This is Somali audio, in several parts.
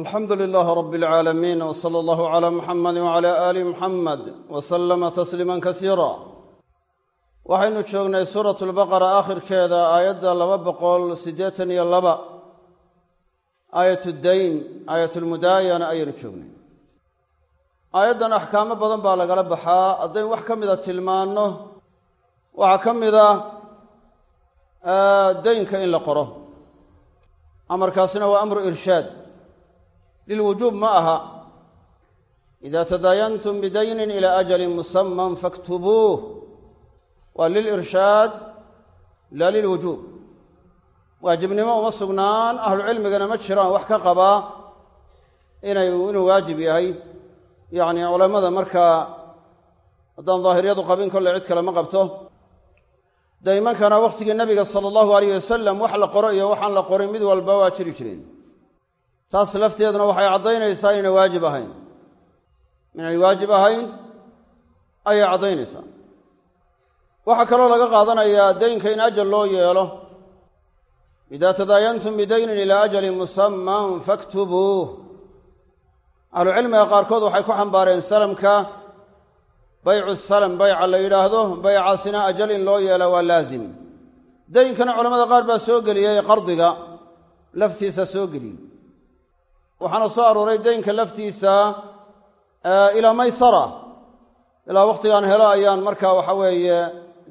alxamdu lilaahi rabi alcaalamiin w sala allahu cala muxamadi wcala aali muxamed w salama tasliima kasiira waxaynu joognay suurat lbaqara aakhirkeeda aayadda laba boqol siddeetan iyo laba. Aayat dayn aayat lmudaayana ayaynu joognay. Aayaddan axkaamo badan baa lagala baxaa. Haddayn wax ka mida tilmaanno waxaa ka mida daynka in la qoro. Amarkaasina waa amru irshaad lilwujuub ma aha ida tadaayantum bidaynin ila ajalin musaman faktubuuh waa lilirshaad laa lilwujuub waajibnimo uma sugnaan ahlucilmigana ma jiraan wax ka qabaa inuu waajib yahay yacni culammada markaa haddaan daahiriyadu qabin kolle cid kale ma qabto daymankana wakhtigii nabiga sala allahu alayh wasalam wax la qoro iyo waxaan la qorin mid walba waa jiri jireen taas lafteeduna waxay caddaynaysaa inayna waajib ahayn. Inay waajib ahayn ayay caddaynaysaa. Waxaa kaloo laga qaadanayaa daynka in ajal loo yeelo. Idaa tadaayantum bidaynin ilaa ajalin musaman faktubuuh. Ahlucilmiga qaarkood waxay ku xambaareen salamka. Baycu salam bayca la yidhaahdo baycaasina ajal in loo yeela waa laazim. Daynkana culamada qaar baa soo geliyey qardiga laftiisa soo geliyey waxaana soo arooray daynka laftiisa ilaa maysara. Ilaa wakhtigaan helo ayaan markaa waxa weeye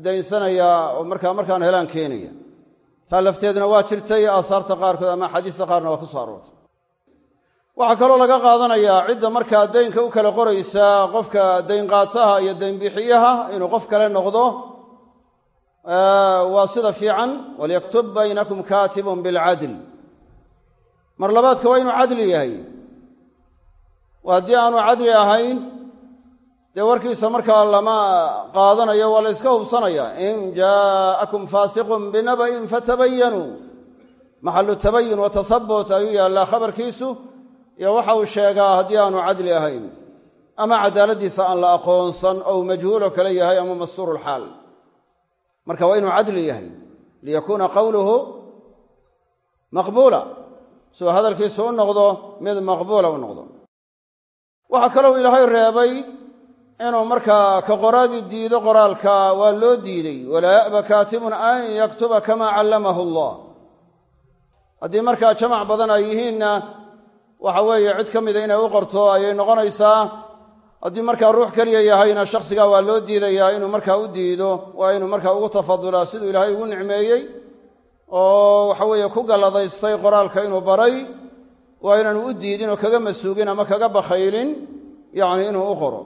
daynsanayaa oo markaa markaan helaan keenaya. Taa lafteeduna waa jirtay aasaarta qaarkood ama axaadiista qaarna waa ku soo aroortay. Waxaa kaloo laga qaadanayaa cidda markaa daynka u kala qoraysa qofka daynqaataha iyo daynbixiyaha inuu qof kale noqdo waa sida fiican. Walyaktub baynakum kaatibun bilcadl mar labaadka waa inuu cadli yahay. Haddii aanu cadli ahayn dee warkiisa markaa lama qaadanayo waa la yska hubsanaya in jaa'akum faasiqun binaba'in fatabayanuu maxalu tabayun wa tasabut ayuu yaallaa khabarkiisu iyo waxa uu sheegaa haddii aanu cadli ahayn. Ama cadaaladdiisa aan la aqoonsan ou majhuulo kale yahay ama mastuurulxaal marka waa inuu cadli yahay. Liyakuuna qowluhu maqbuula suu hadalkiisu u noqdo mid maqbuula u noqdo. Waxaa kalou ilaahay reebay inuu markaa ka qoraagii diido qoraalka waa loo diiday walaa ya'ba kaatibun an yaktuba kamaa callamahu allah. Haddii markaa jamac badan ay yihiinna waxa weeye cid ka mida inay u qorto ayay noqonaysaa. Haddii markaa ruux keliya yahayna shakhsigaa waa loo diidayaa inuu markaa u diido waa inuu markaa ugu tafadulaa siduu ilaahay ugu nicmeeyey oo waxa weeye ku galladaystay qoraalka inuu baray waa inaanu u diidin oo kaga masuugin ama kaga bakhaylin yacni inuu u qoro.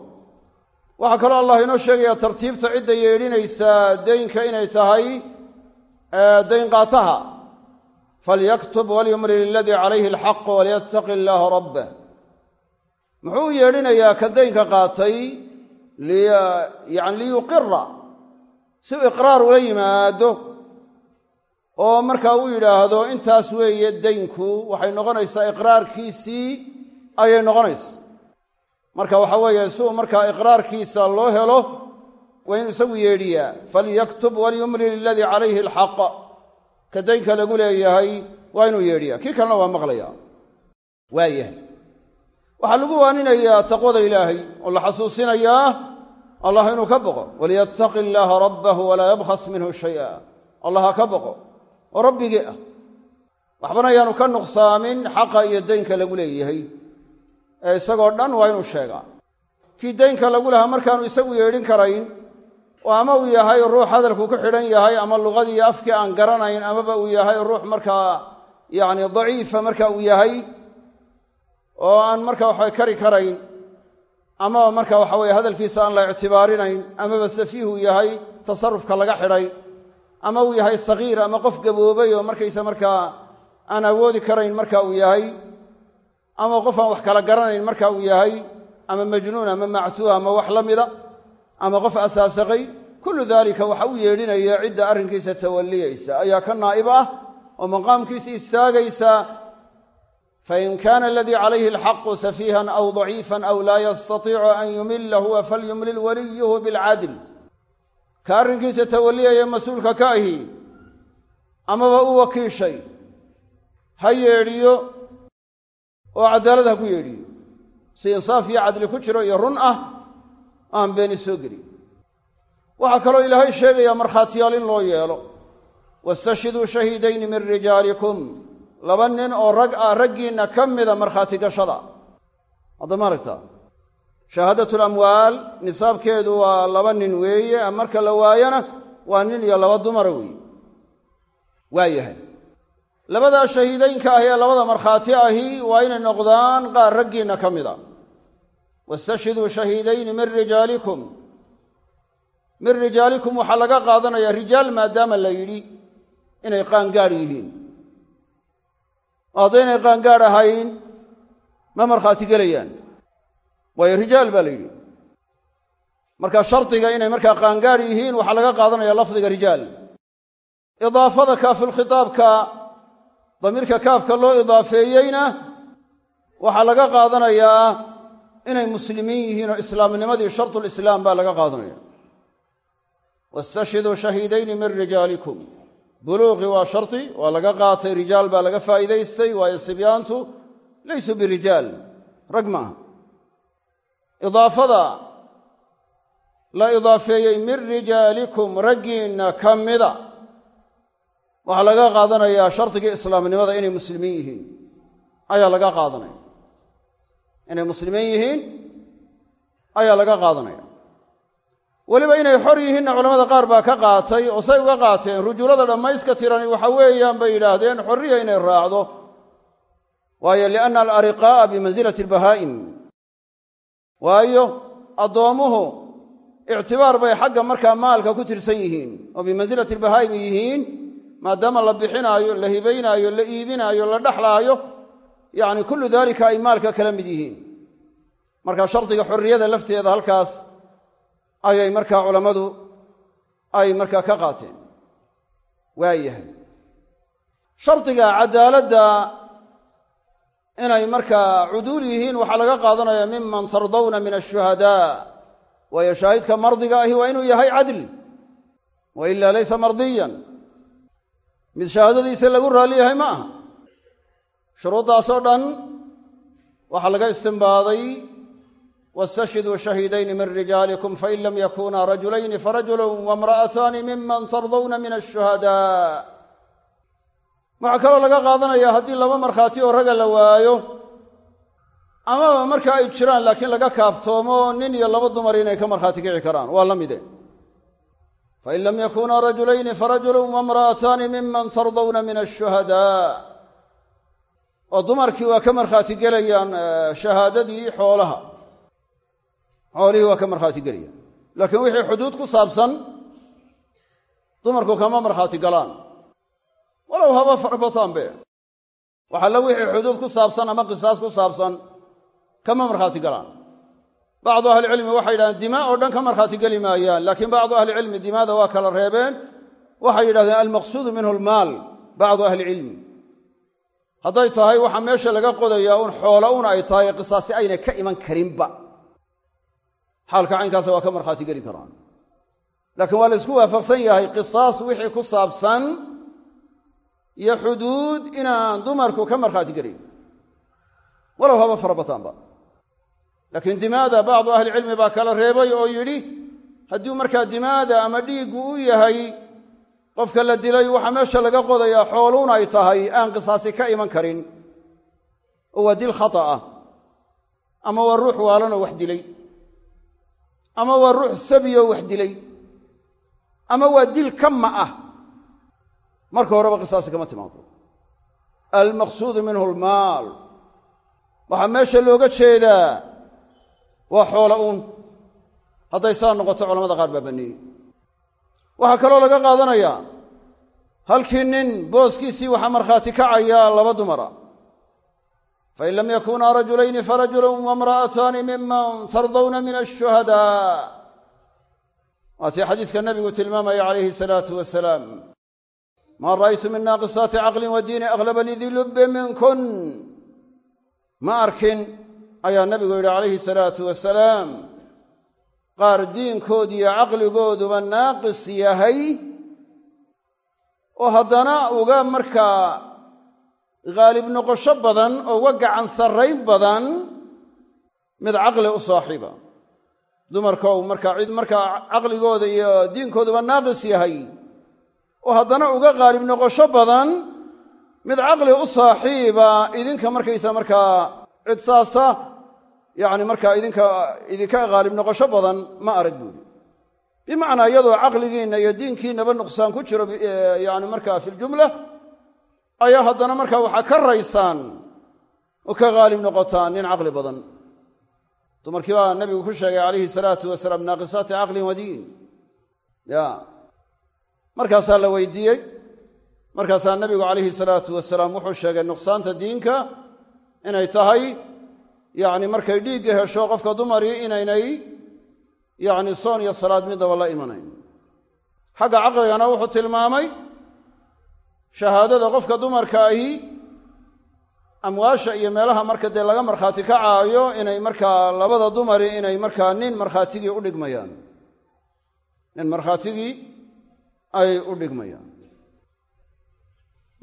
Waxaa kaloo allah inoo sheegaya tartiibta cidda yeedhinaysaa daynka inay tahay daynqaataha falyaktub walyumlil iladii calayhi alxaq walyattaqi illaaha rabbah muxuu yeedhinayaa ka daynka qaatay yani liyuqira si u iqraar ula yimaado oo markaa uu yidhaahdo intaas weeye daynku waxay noqonaysaa iqraarkiisii ayay noqonaysaa. Marka waxa weeye si uu markaa iqraarkiisa loo helo waa inuu isagu yeedhiyaa falyaktub walyumlil iladii calayhi alxaq ka daynka lagu leeyahay waa inuu yeedhiyaa. Kii kalena waa maqlaya waayahay waxaa lagu waaninayaa taqwada ilaahay oo la xasuusinayaa allah inuu ka boqo. Waliyattaqi illaaha rabbahu walaa yabkhas minhu shaya allah ha ka boqo oo ah. Waxbana ayaanu ka nuqsaamin xaqa iyo daynka lagu leeyahay. Ee isagoo dhan waa inuu sheegaa. Kii daynka lagu lahaa markaanu isagu yeedhin karayn oo ama uu yahay ruux hadalku ku xidhan yahay ama luqadii afkii aan garanayn amaba uu yahay ruux markaa yacni daciifa marka uu yahay oo aan marka waxa kari karayn amaba marka waxa weye hadalkiisa aan la ictibaarinayn amaba safiihuu yahay tasarufka laga xidhay ama uu yahay sagiir ama qof gaboobay oo markaysa markaa aan awoodi karayn marka uu yahay ama qof aan wax kala garanayn marka uu yahay ama majnuun ama mactuuh ama wax la mida ama qof asaasaqay kullu daalika waxa u yeedhinaya cidda arrinkiisa tawalliyaysa. Ayaa ka naa'ib ah oo maqaamkiisa istaagaysa fain kaana aladii calayhi alxaqu safiihan aw daciifan aw laa yastatiicu an yumila huwa falyumlil waliyuhu bilcadl ka arrinkiisa tawalliyaya mas'uulka ka ahi amaba u wakiishay ha yeedhiyo oo cadaalad ha ku yeedhiyo. Si insaaf iyo cadli ku jiro iyo run ah aan beeni soo gelin. Waxaa kaloo ilaahay sheegayaa markhaatiyaal in loo yeelo. Wastashhiduu shahiidayni min rijaalikum. Laba nin oo rag ah raggiinna ka mida markhaati gashada. Hadda ma aragtaa shahaadatu lamwaal nisaabkeedu waa laba nin weeye marka la waayana waa nin iyo laba dumara weeye. Waa yahay labadaa shahiidaynka ahi ee labada markhaati ahi waa inay noqdaan qaar raggiinna ka mida wastashhiduu shahiidayni min rijaalikum. Min rijaalikum waxaa laga qaadanayaa rijaal maadaama la yidhi inay qaangaadh yihiin. Haddaynay qaangaadh ahayn ma markhaati gelayaan waayo rijaal baa la yidhi. Marka shardiga inay markaa qaangaadh yihiin waxaa laga qaadanaya lafdiga rijaal. Idaafada kaafulkhitaabka damiirka kaafka loo idaafeeyeyna waxaa laga qaadanayaa inay muslimiin yihiin oo islaamnimadii shartulislaam baa laga qaadanaya. Wastashhiduu shahiidayni min rijaalikum. Buluuqi waa shardi waa laga qaatay rijaal baa laga faa'iidaystay waayo sibyaantu laysuu birijaal rag maaha idaafada la idaafeeyey min rijaalikum raggiinna ka mida. Waxaa laga qaadanayaa shardigii islaamnimada inay muslimiin yihiin. Ayaa laga qaadanaya. Inay muslimiin yihiin ayaa laga qaadanaya. Weliba inay xor yihiinna culamada qaar baa ka qaatay oo say uga qaateen rujuulada dhammayska tirani waxa weeyaan bay yidhaahdeen xorriya inay raacdo. Waayo lianna alariqaa'a bimansilati albahaa'im waayo addoommuhu ictibaar bay xagga markaa maalka ku tirsan yihiin. Oo bimansilati albahaa'im yihiin maadaama la bixinaayo la hibaynaayo la iibinaayo la dhexlaayo yacni kullu daalika ay maalka kala mid yihiin. Marka shardiga xorriyada lafteeda halkaas ayay markaa culammadu ay markaa ka qaateen. Waayahay. Shardiga cadaaladda inay markaa cuduul yihiin waxaa laga qaadanaya miman tardawna min ashuhadaa waayo shaahidka mardiga ahi waa inuu yahay cadl wa ilaa laysa mardiyan. Mid shahaadadiisa lagu raalli yahay ma aha. Shuruuddaasoo dhan waxaa laga istimbaaday wastashhiduu shahiidayni min rijaalikum fain lam yakunaa rajulayni farajulun waimra'ataani miman tardawna min ashuhadaa waxaa kaloo laga qaadanaya haddii laba markhaati oo raga la waayo amaba marka ay jiraan laakiin laga kaaftoomo nin iyo laba dumar inay ka markhaati kici karaan. Waa la mide fain lam yakunaa rajulayni farajulun waimra'ataani miman tardawna min ashuhadaa oo dumarkii waa ka markhaati gelayaan shahaadadii xoolaha. Xoolihii waa ka markhaati gelayaan. Laakiin wixii xuduud ku saabsan dumarku kama markhaati galaan walow haba farbataanbe waxalla wixii xuduud ku saabsan ama qisaas ku saabsan kama markhaati galaan. Bacdu ahlicilmi waxay yidhahdeen dimaa oo dhan ka markhaati geli maayaan laakiin bacdu ahlicilmi dimaada waa kala reebeen. Waxay yidhahdeen almaqsuudu minhu almaal bacdu ahlicilmi hadday tahay waxaa meesha laga qodayaa un xoolo un ay tahay qisaasi ayna ka iman karinba. Xaalka caynkaasa waa ka markhaati geli karaan. Laakiin waa isku waafaqsan yahay qisaas wixii ku saabsan iyo xuduud inaan dumarku ka markhaati gelin. Walow haba farabataanba laakiin dimaada bacdu ahlicilmi baa kala reebay oo yidhi haddii markaa dimaada ama dhiiggu u yahay qofka la dilay waxaa meesha laga qodayaa xooluun ay tahay aan qisaasi ka iman karin. Oo waa dil khata ah. Ama waa ruux waalanoo wax dilay. Ama waa ruux sabiyoo wax dilay. Ama waa dil kama ah marka horeba qisaasi kama timaado. Almaqsuudu minhu almaal. Waxaa meesha looga jeedaa waa xoola uun. Hadday saa noqoto culamada qaar baa banneeyey waxaa kaloo laga qaadanayaa halkii nin booskiisii waxaa markhaati kacaya laba dumara. Fain lam yakunaa rajulayni farajulun waimra'ataani miman tardawna min ashuhadaa. Waatii xadiiska nabigu tilmaamaya calayhi salaatu wasalaam maa ra'aytu min naaqisaati caqlin wa diini aklaba lidii lubbe minkun? Ma arkin ayaa nabigu yidhi calayhi salaatu wasalaam qaar diinkoodiiyo caqligooduba naaqis yahay oo haddana uga markaa haalib noqosho badan oo uga gacan sarrayn badan mid caqli u saaxiiba. Dumarka u markaa cid markaa caqligooda iyo diinkooduba naaqis yahay oo haddana uga qaalib noqosho badan mid caqli u saaxiiba idinka markaysa markaa cid saasa yacni markaa idinka idinka qaalib noqosho badan ma arag buuli. Bimacnaa iyadoo caqligiinna iyo diinkiinnaba nuqsaan ku jiro yani markaa fi ljumla ayaa haddana markaa waxaa ka raysaan oo ka qaalib noqotaan nin caqli badan. Dumarkii baa nabigu ku sheegay calayhi salaatu wasalaam naaqisaati caqlin wa diin. Ya markaasaa la weydiiyey. Markaasaa nabigu calayhi salaatu wasalaam wuxuu sheegay nuqsaanta diinka inay tahay yacni markay dhiigga hesho qofka dumarii inaynay yacni soon iyo salaad midnaba la imanayn. Xagga caqligana wuxuu tilmaamay shahaadada qofka dumarka ahi amwaasha iyo meelaha marka dee laga markhaati kacaayo inay markaa labada dumari inay markaa nin markhaatigii u dhigmayaan. Nin markhaatigii ay u dhigmayaan.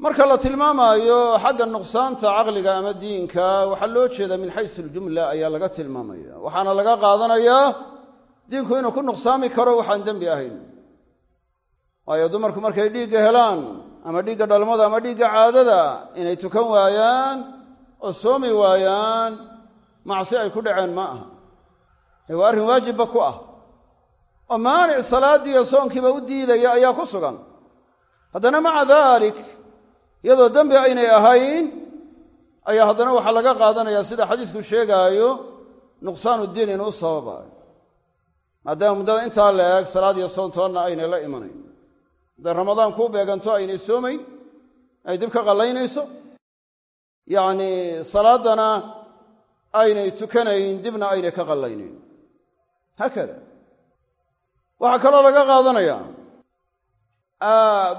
Marka la tilmaamaayo xagga nuqsaanta caqliga ama diinka waxaa loo jeedaa min xaysu aljumla ayaa laga tilmaamaya. Waxaana laga qaadanayaa diinku inuu ku nuqsaami karo waxaan dembi ahayn. Waayo dumarku markay dhiigga helaan ama dhiigga dhalmada ama dhiigga caadada inay tukan waayaan oo soomi waayaan macsi ay ku dhaceen ma aha. Ee waa arrin waajibba ku ah oo maanic salaaddiiyo soonkiiba u diidaya ayaa ku sugan. Haddana maca daalik iyadoo dembi aynay ahayn ayaa haddana waxaa laga qaadanayaa sida xadiisku sheegaayo nuqsaanu diin inuu sababaayo maadaama muddada intaa la eeg salaad iyo soontoonna aynay la imanayn. Hadday ramadaan kuu beeganto aynay soomayn ay dib ka qallaynayso yacnii salaaddana aynay tukanayn dibna aynay ka qallaynayn haakada waxaa kaloo laga qaadanayaa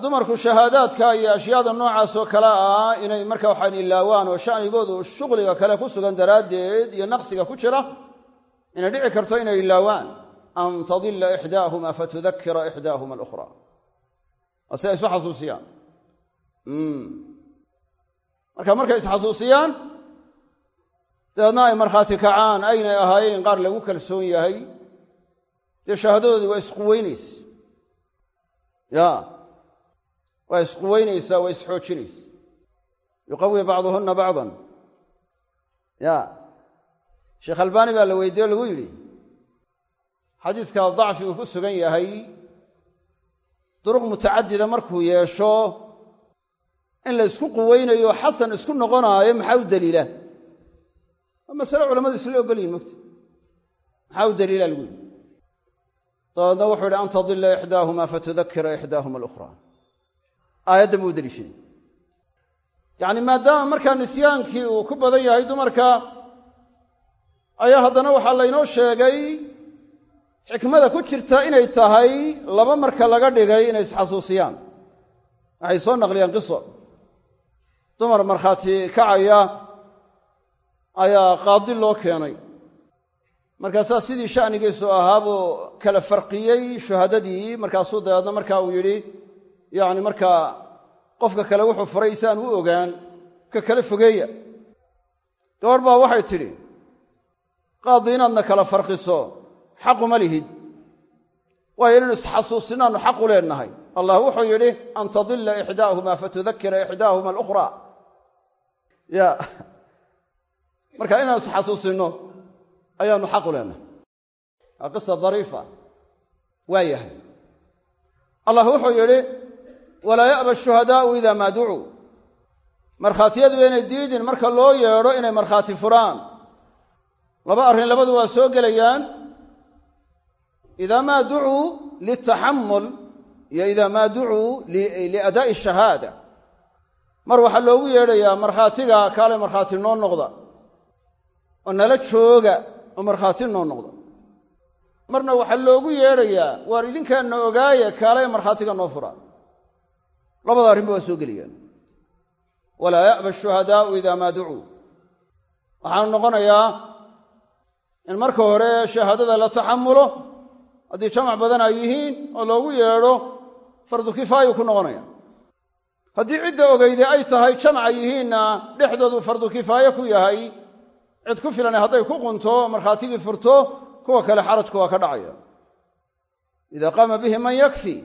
dumarku shahaadaadka iyo ashyaada noocaas oo kale ah inay marka waxaan ilaawaan oo shanigoodu shuqliga kale ku sugan daraaddeed iyo naqsiga ku jira inay dhici karto inay ilaawaan. An tadila ixdaahuma fatudakira ixdaahuma alukhra. Waa si ay isu xasuusiyaan. Marka markay isxasuusiyaan dabeedna ay markhaati kacaan aynay ahaayeen qaar lagu kalsoon yahay dee shahaadadoodii waa isquweynaysa ya. Waa isquweynaysaa waa isxoojinaysa yuqawi bacduhunna bacdan. Ya. Sheekh albaani baa la weydiye o lagu yidhi xadiiska dacfi uu ku sugan yahay duruq mutacadida markuu yeesho in la isku quweynayo xasan isku noqonaayo maxaa u daliila? Waa masale culamadu isla ogolyihin mogta maxaa u daliila lagu yidhi dabeedna wuxuu yidhi an tadila ixdaahuma fatudakira ixdaahuma alukhra aayaddan buu u deliishaday yacni maadaama markaa nisyaankii uu ku badan yahay dumarka ayaa haddana waxaa laynoo sheegay xikmada ku jirta inay tahay laba marka laga dhigay inay isxasuusiyaan. Waxay soo naqliyeen qiso. Dumar markhaati kacaya ayaa qaadi loo keenay markaasaa sidii shanigiisu ahaa buu kala farqiyey shuhadadii markaasuu dabeedna marka uu yidhi yacni markaa qofka kale wuxuu furay isaan u ogaan ka kale fogeeya. Gabadh baa waxay tidhi qaadi inaadna kala farqiso xaquma lihid. Waayo inaynu isxasuusinaannu xaqu leenahay allah wuxuu yidhi an tadila ixdaahuma fatudakira ixdaahuma alukhra ya marka inaanu isxasuusinno ayaanu xaqu leenahay. Waa qisa dariifa. Waa yahay. Allah wuxuu yidhi walaa ya'ba ashuhadaa'u ida maa ducuu. Markhaatiyadu inay diidin marka loo yeedho inay markhaati furaan. Laba arrin labadu waa soo gelayaan. Idaa maa ducuu liltaxamul iyo idaa maa ducuu liadaa'i shahaada. Mar waxaa loogu yeedhayaa markhaatiga kaale markhaati noo noqda. Oo nala jooga oo markhaati noo noqda marna waxaa loogu yeedhayaa waar idinkaana ogaaya kaale markhaatiga noo fura. Labada arrinba waa soo gelayaan walaa ya'ba ashuhadaa'u idaa maa ducuu. Waxaanu noqonayaa in marka hore shahaadada la taxamulo haddii jamac badan ay yihiin oo loogu yeedho fardu kifaayu ku noqonaya. Haddii cidda ogeyde ay tahay jamaca yihiinna dhexdoodu fardu kifaaye ku yahay cid ku filan hadday ku qunto markhaatigii furto kuwa kale xarajku waa ka dhacaya. Ida qaama bihi man yakfi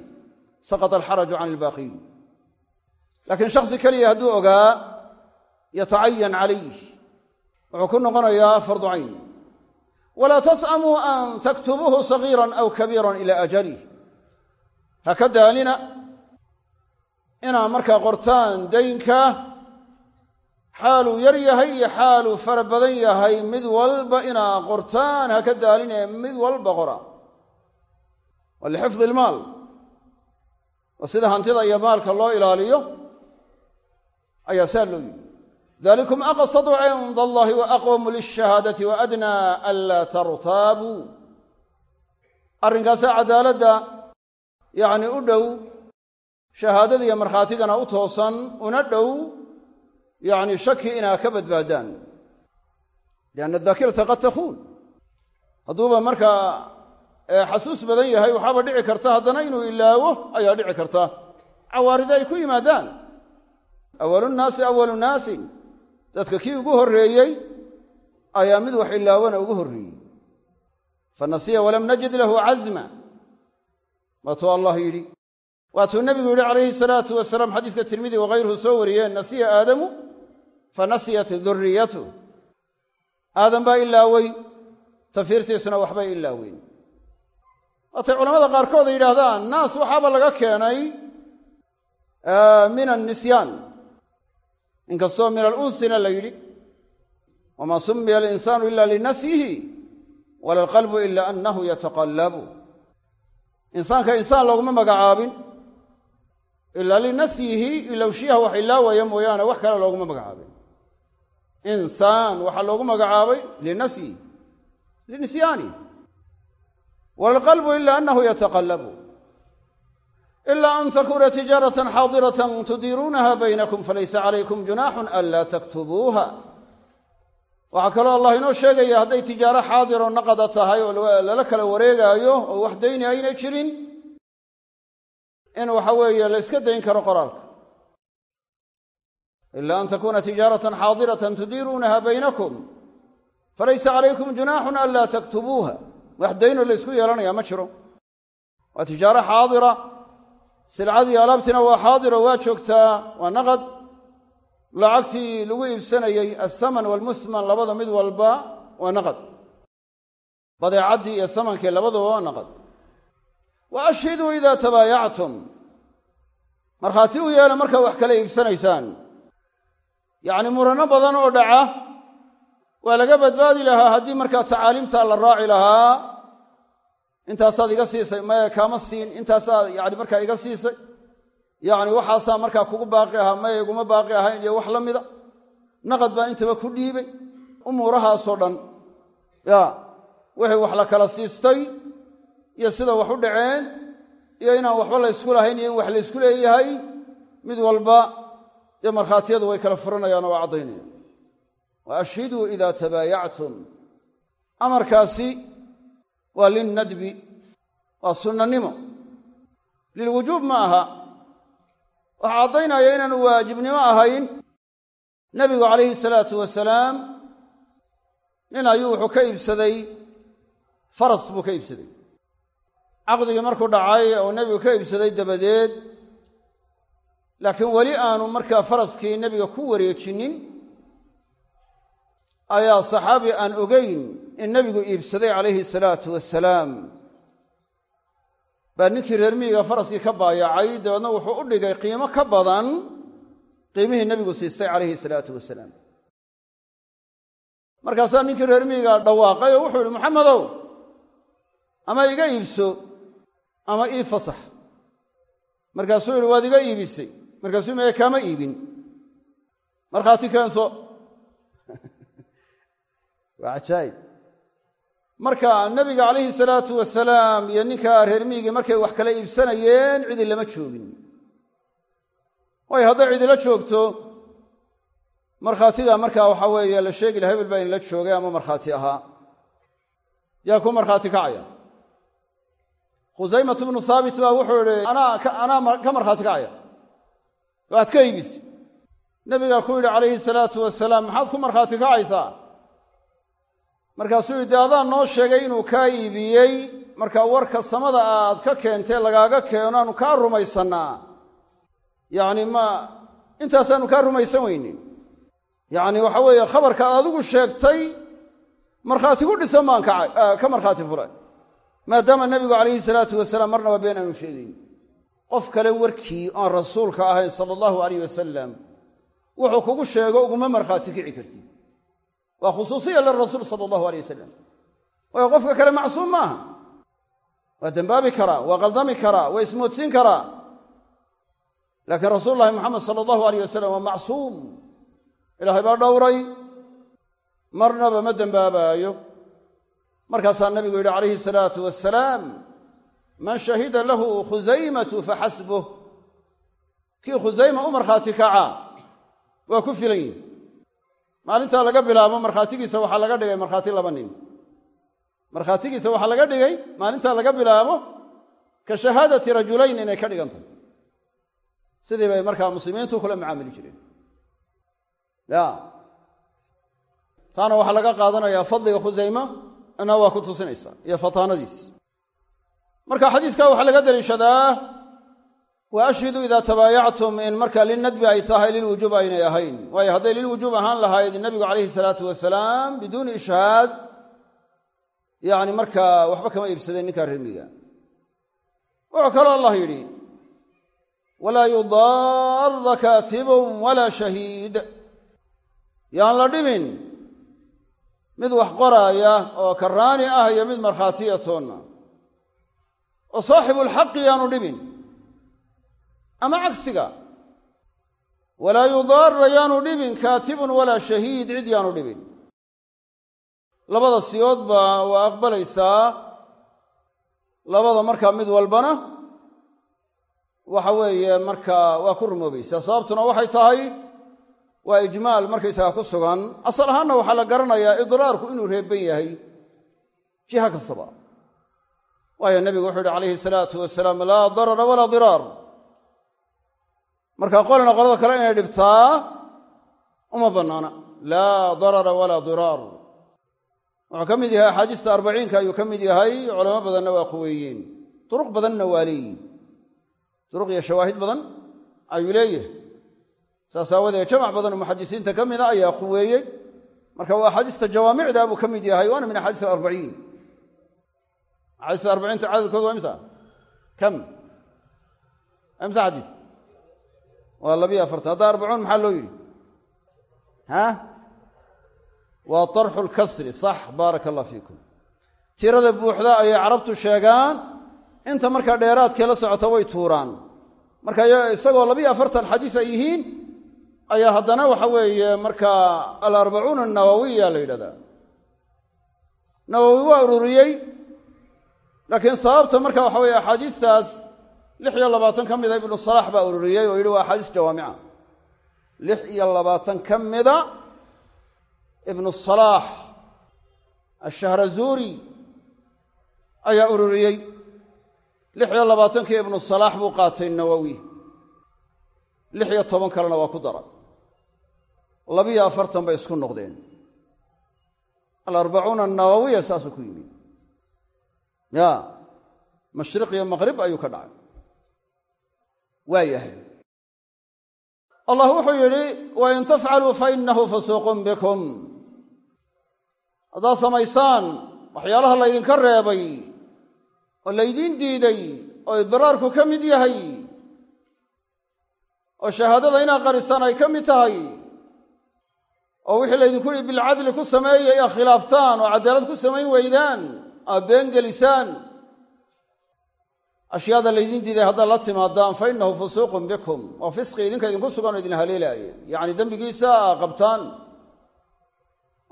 saqط alxaraju can ilbaaqiin laakiin shaksi keliya hadduu ogaa yatacayan calayh. Wuxuu ku noqonayaa fardu cayn. Walaa tas'amuu an taktubuuhu sagiira aw kabiira ila ajalih ha ka daalina inaad markaa qortaan daynka xaaluu yar yahay iyo xaaluu fara badan yahay mid walba inaad qortaan ha ka daalinee mid walba qora. Waa lixifdi ilmaal. Waa sida hantida iyo maalka loo ilaaliyo ayaa saa loo yidhi. Dalikum aqsadu cinda allahi wa aqwamu u dhow shahaadada iyo u toosan una dhow yacni shaki inaa ka badbaadaan. Lianna daakirata qad takuun hadduuba markaa xasuus badan yahay waxaaba dhici karta haddana inuu ilaawo ayaa dhici karta. Cawaarida ay ku yimaadaan. Awalunnaasi awalu naasin. Dadka kii ugu horreeyey ayaa mid wax ilaawana ugu horreeyey. Fanasiya walam najid lahu cazma. Waatuu allah yidhi. Waatuu nebigu yidhi calayhi salaatu wasalaam xadiiska tirmidi wakayruhu soo wariyeen nasiya aadamu fanasiyat duriyatu aadam baa ilaawey tafiirtiisuna waxbay ilaaweyn waatay culamada qaarkood ay yidhaahdaan naas waxaaba laga keenay min annisyaan inkastoo min alunsina la yidhi wamaa sumiya alinsaanu ila linasyihi wala alqalbu ila annahu yataqallabu. Insaanka insaan looguma magacaabin ilaa linasyihi ilowshiyaha wax ilaawaya mooyaane wax kale looguma magacaabin insaan waxaa loogu magacaabay linasyi linisyaani waalqalbu ila annahu yataqallabu. Ila an takuna tijaaratan xaadiratan tudiiruunaha baynakum falaysa calaykum junaaxun anlaa taktubuuha waxaa kaloo allah inoo sheegaya hadday tijaaro xaadiroo naqada tahay oo lala kala wareegaayo oo wax dayni aynay jirin in waxa weeye la yska dayn karo qoraalka ila an takuna tijaaratan xaadiratan tudiiruunaha baynakum falaysa calaykum junaaxun anlaa taktubuuha wax daynoo la ysku yeelanaya ma jiro waa tijaaro xaadira silcadii alaabtiina waa xaadiro waa joogtaa waa naqad lacagtii lagu iibsanayey alsaman waalmuhman labada mid walba waa naqad badeecaddii iyo samankii labaduba waa naqad wa ashhiduu idaa tabaayactum markaa wax kala yacni muranno badan oo dhaca waa laga badbaadi lahaa haddii markaa tacaaliimtaa la raaci lahaa. Intaasaad iga siisay maya kaama siin. Intaasaa yani markaa iga siisay. Yacni waxaasaa markaa kugu baaqi ahaa maya iguma baaqi ahayn iyo wax la mida. Naqad baan intaba ku dhiibay umuurahaasoo dhan. Ya wixii wax la kala siistay iyo sida wax u dhaceen iyo inaan waxba laysku lahayn iyo in wax laysku leeyahay mid walba dee markhaatiyadu way kala furanayaan oo waa caddaynayaan. Wa ashhiduu idaa tabaayactum. Amarkaasi waa linnadbi waa sunnanimo. Lilwujuub ma aha. Waxaa caddaynaya inaanu waajibnimo ahayn nebigu calayhi salaatu wasalaam nin ayuu wuxuu ka iibsaday faras buu ka iibsaday. Caqdigii markuu dhacay oo nebigu ka iibsaday dabadeed laakiin weli aanu markaa faraskii nebiga ku wareejinin ayaa saxaabi aan ogeyn in nebigu iibsaday calayhi salaatu wasalaam baa ninkii reer miyiga faraskii ka baayacay dabeedna wuxuu u dhigay qiimo ka badan qiimihii nebigu siistay calayhi salaatu wasalaam markaasaa ninkii reer miyiga dhawaaqay oo wuxuu ihi maxamedow ama iga iibso ama ii fasax. Markaasuu yihi waad iga iibisay markaasuu maya kaama iibin. Markhaati keenso. Waa cajaa'ib marka nebiga calayhi salaatu wasalaam iyo ninkaa reer miyigii markay wax kala iibsanayeen cidi lama joogin. Waayo hadday cidila joogto. Markhaatiga markaa waxaa weeye la sheegi laha hebel baa inla joogay ama markhaati ahaa. Yaa ku markhaati kacaya? Khusaymatu bnu haabit baa wuxuu ihi anaa ka markhaati kacaya aad ka iibisay nebigaa ku yidhi calayhi salaatu wasalaam maxaad ku markhaati kacaysaa? Markaasuu yidhi adaan noo sheegay inuu kaa iibiyey marka warka samada aad ka keentee lagaaga keeno aanu kaa rumaysannaa. Yacni ma intaasaanu kaa rumaysan weyne. Yacni waxa weeye khabarka aad adigu sheegtay markhaati ku dhisan baan ka markhaati furay. Maadaama nebigu calayhi salaatu wasalaam marnaba been aanu sheegayn qof kale warkii aan rasuulka ahayn sala allahu alayh wasalam wuxuu kugu sheego uguma markhaati kici kartid. Waa khusuusiya lirasuul sala allahu alay wasalam waayo qofka kale macsuum maaha. Waa dembaabi karaa waa qaldami karaa waa ismoodsiin karaa laakiin rasuul llahi moxamed sala allahu alayh wasalam waa macsuum. Ilaahay baa dhowray. Marnaba ma dembaabaayo markaasaa nabigu yidhi calayhi salaatu wasalaam man shahida lahu khusaymatu faxasbuh kii khusayma u markhaati kacaa waa ku filan yihi maalintaa laga bilaabo markhaatigiisa waxaa laga dhigay markhaati laba nin. Markhaatigiisa waxaa laga dhigay maalintaa laga bilaabo ka shahaadati rajulayn inay ka dhigantahy sidii bay markaa muslimiintu kula macaamili jireen. Ya. Taana waxaa laga qaadanayaa fadliga khusayma na waa ku tusinaysaa iyo fataanadiis marka xadiiska waxaa laga daliishadaa wa ashhidu idaa tabaayactum in marka lilnadbi ay tahay lilwujuub aynay ahayn. Waayo hadday lilwujuub ahaan lahayd nabigu calayhi salaatu wasalaam biduuni ishhaad yani markaa waxba kama iibsadeen ninkaa reermiga. Wuxuu kaloo allah yidhi walaa yudaara kaatibun walaa shahiid. Yaan la dhibin mid wax qoraaya oo karaani ah iyo mid markhaatiya toonna oo saaxibulxaqi yaanu dhibin. Ama cagsiga walaa yudaara yaanu dhibin kaatibun walaa shahiid cid yaanu dhibin. Labada siyoodba waa aqbalaysaa labada markaa mid walbana waxa weeye markaa waa ku rumoobaysaa sababtuna waxay tahay waa ijmaal markaysaga ku sugan. Asal ahaanna waxaa la garanayaa idraarku inuu reeban yahay jiha kastaba waayo nebigu wuxuu yihi calayhi salaatu wasalaam laa darara walaa diraar. Marka qolina qolada kale inay dhibtaa uma bannaana. Laa darara walaa diraar. Wuxuu ka mid yahay axaadiista arbaciinka ayuu ka mid yahay culamo badanna waa quweeyeen. Duruq badanna waa leeyihiin duruq iyo shawaahid badan ayuu leeyahay. Saas jamac badan oo muxadisiinta ka mida ayaa quweeyey. Marka waa axaadiista jawaamicda buu ka mid yahay waana min axaadiis alarbaciin axaadiista arbaciinta cadadkooda waa imsa kam imsa xadiis waa labiyo afartan hadda arbacuun maxaa loo yidhi ha waa tarxu lkasri sax baaraka allah fiikum tirada buuxda ayay carabtu sheegaan inta markaa dheeraadkee la socota way tuuraan marka isagoo labiyo afartan xadiis ay yihiin ayaa haddana waxa weeye markaa alarbacuun annawawiya la yidhahdaa nawowi waa ururiyey laakiin sababta marka waxa weye axaadiistaas lix iyo labaatan ka mida ibnu salaax baa ururiyey oo yidhi waa axaadiis jawaamica. Lix iyo labaatan ka mida ibnu salaax ashahrazuuri ayaa ururiyey. Lix iyo labaatankii ibnu salaax buu qaatay nawowi lix iyo toban kalena waa ku dara labiyo afartan bay isku noqdeen. Alarbacuuna annawawiya saasuu ku yimid ya mashriq iyo maqrib ayuu ka dhacay. Waa yahay. Allah wuxuu yidhi wain tafcaluu fainahu fasuuqun bikum. Haddaad samaysaan waxyaalaha laydinka reebay oo laydiin diiday oo idraarku ka mid yahay oo shahaadada inaad qarisaan ay ka mid tahay oo wixii laydinku yihi bilcadli ku sameeya inaad khilaaftaan oo cadaalad ku samayn weydaan aad been gelisaan. Ashyaada laydiin diiday haddaad la timaadaan fa innahu fusuuqun bikum. Waa fisqi idinka idinku sugan oo idin haleelaaya yacni dembigiisa aa qabtaan.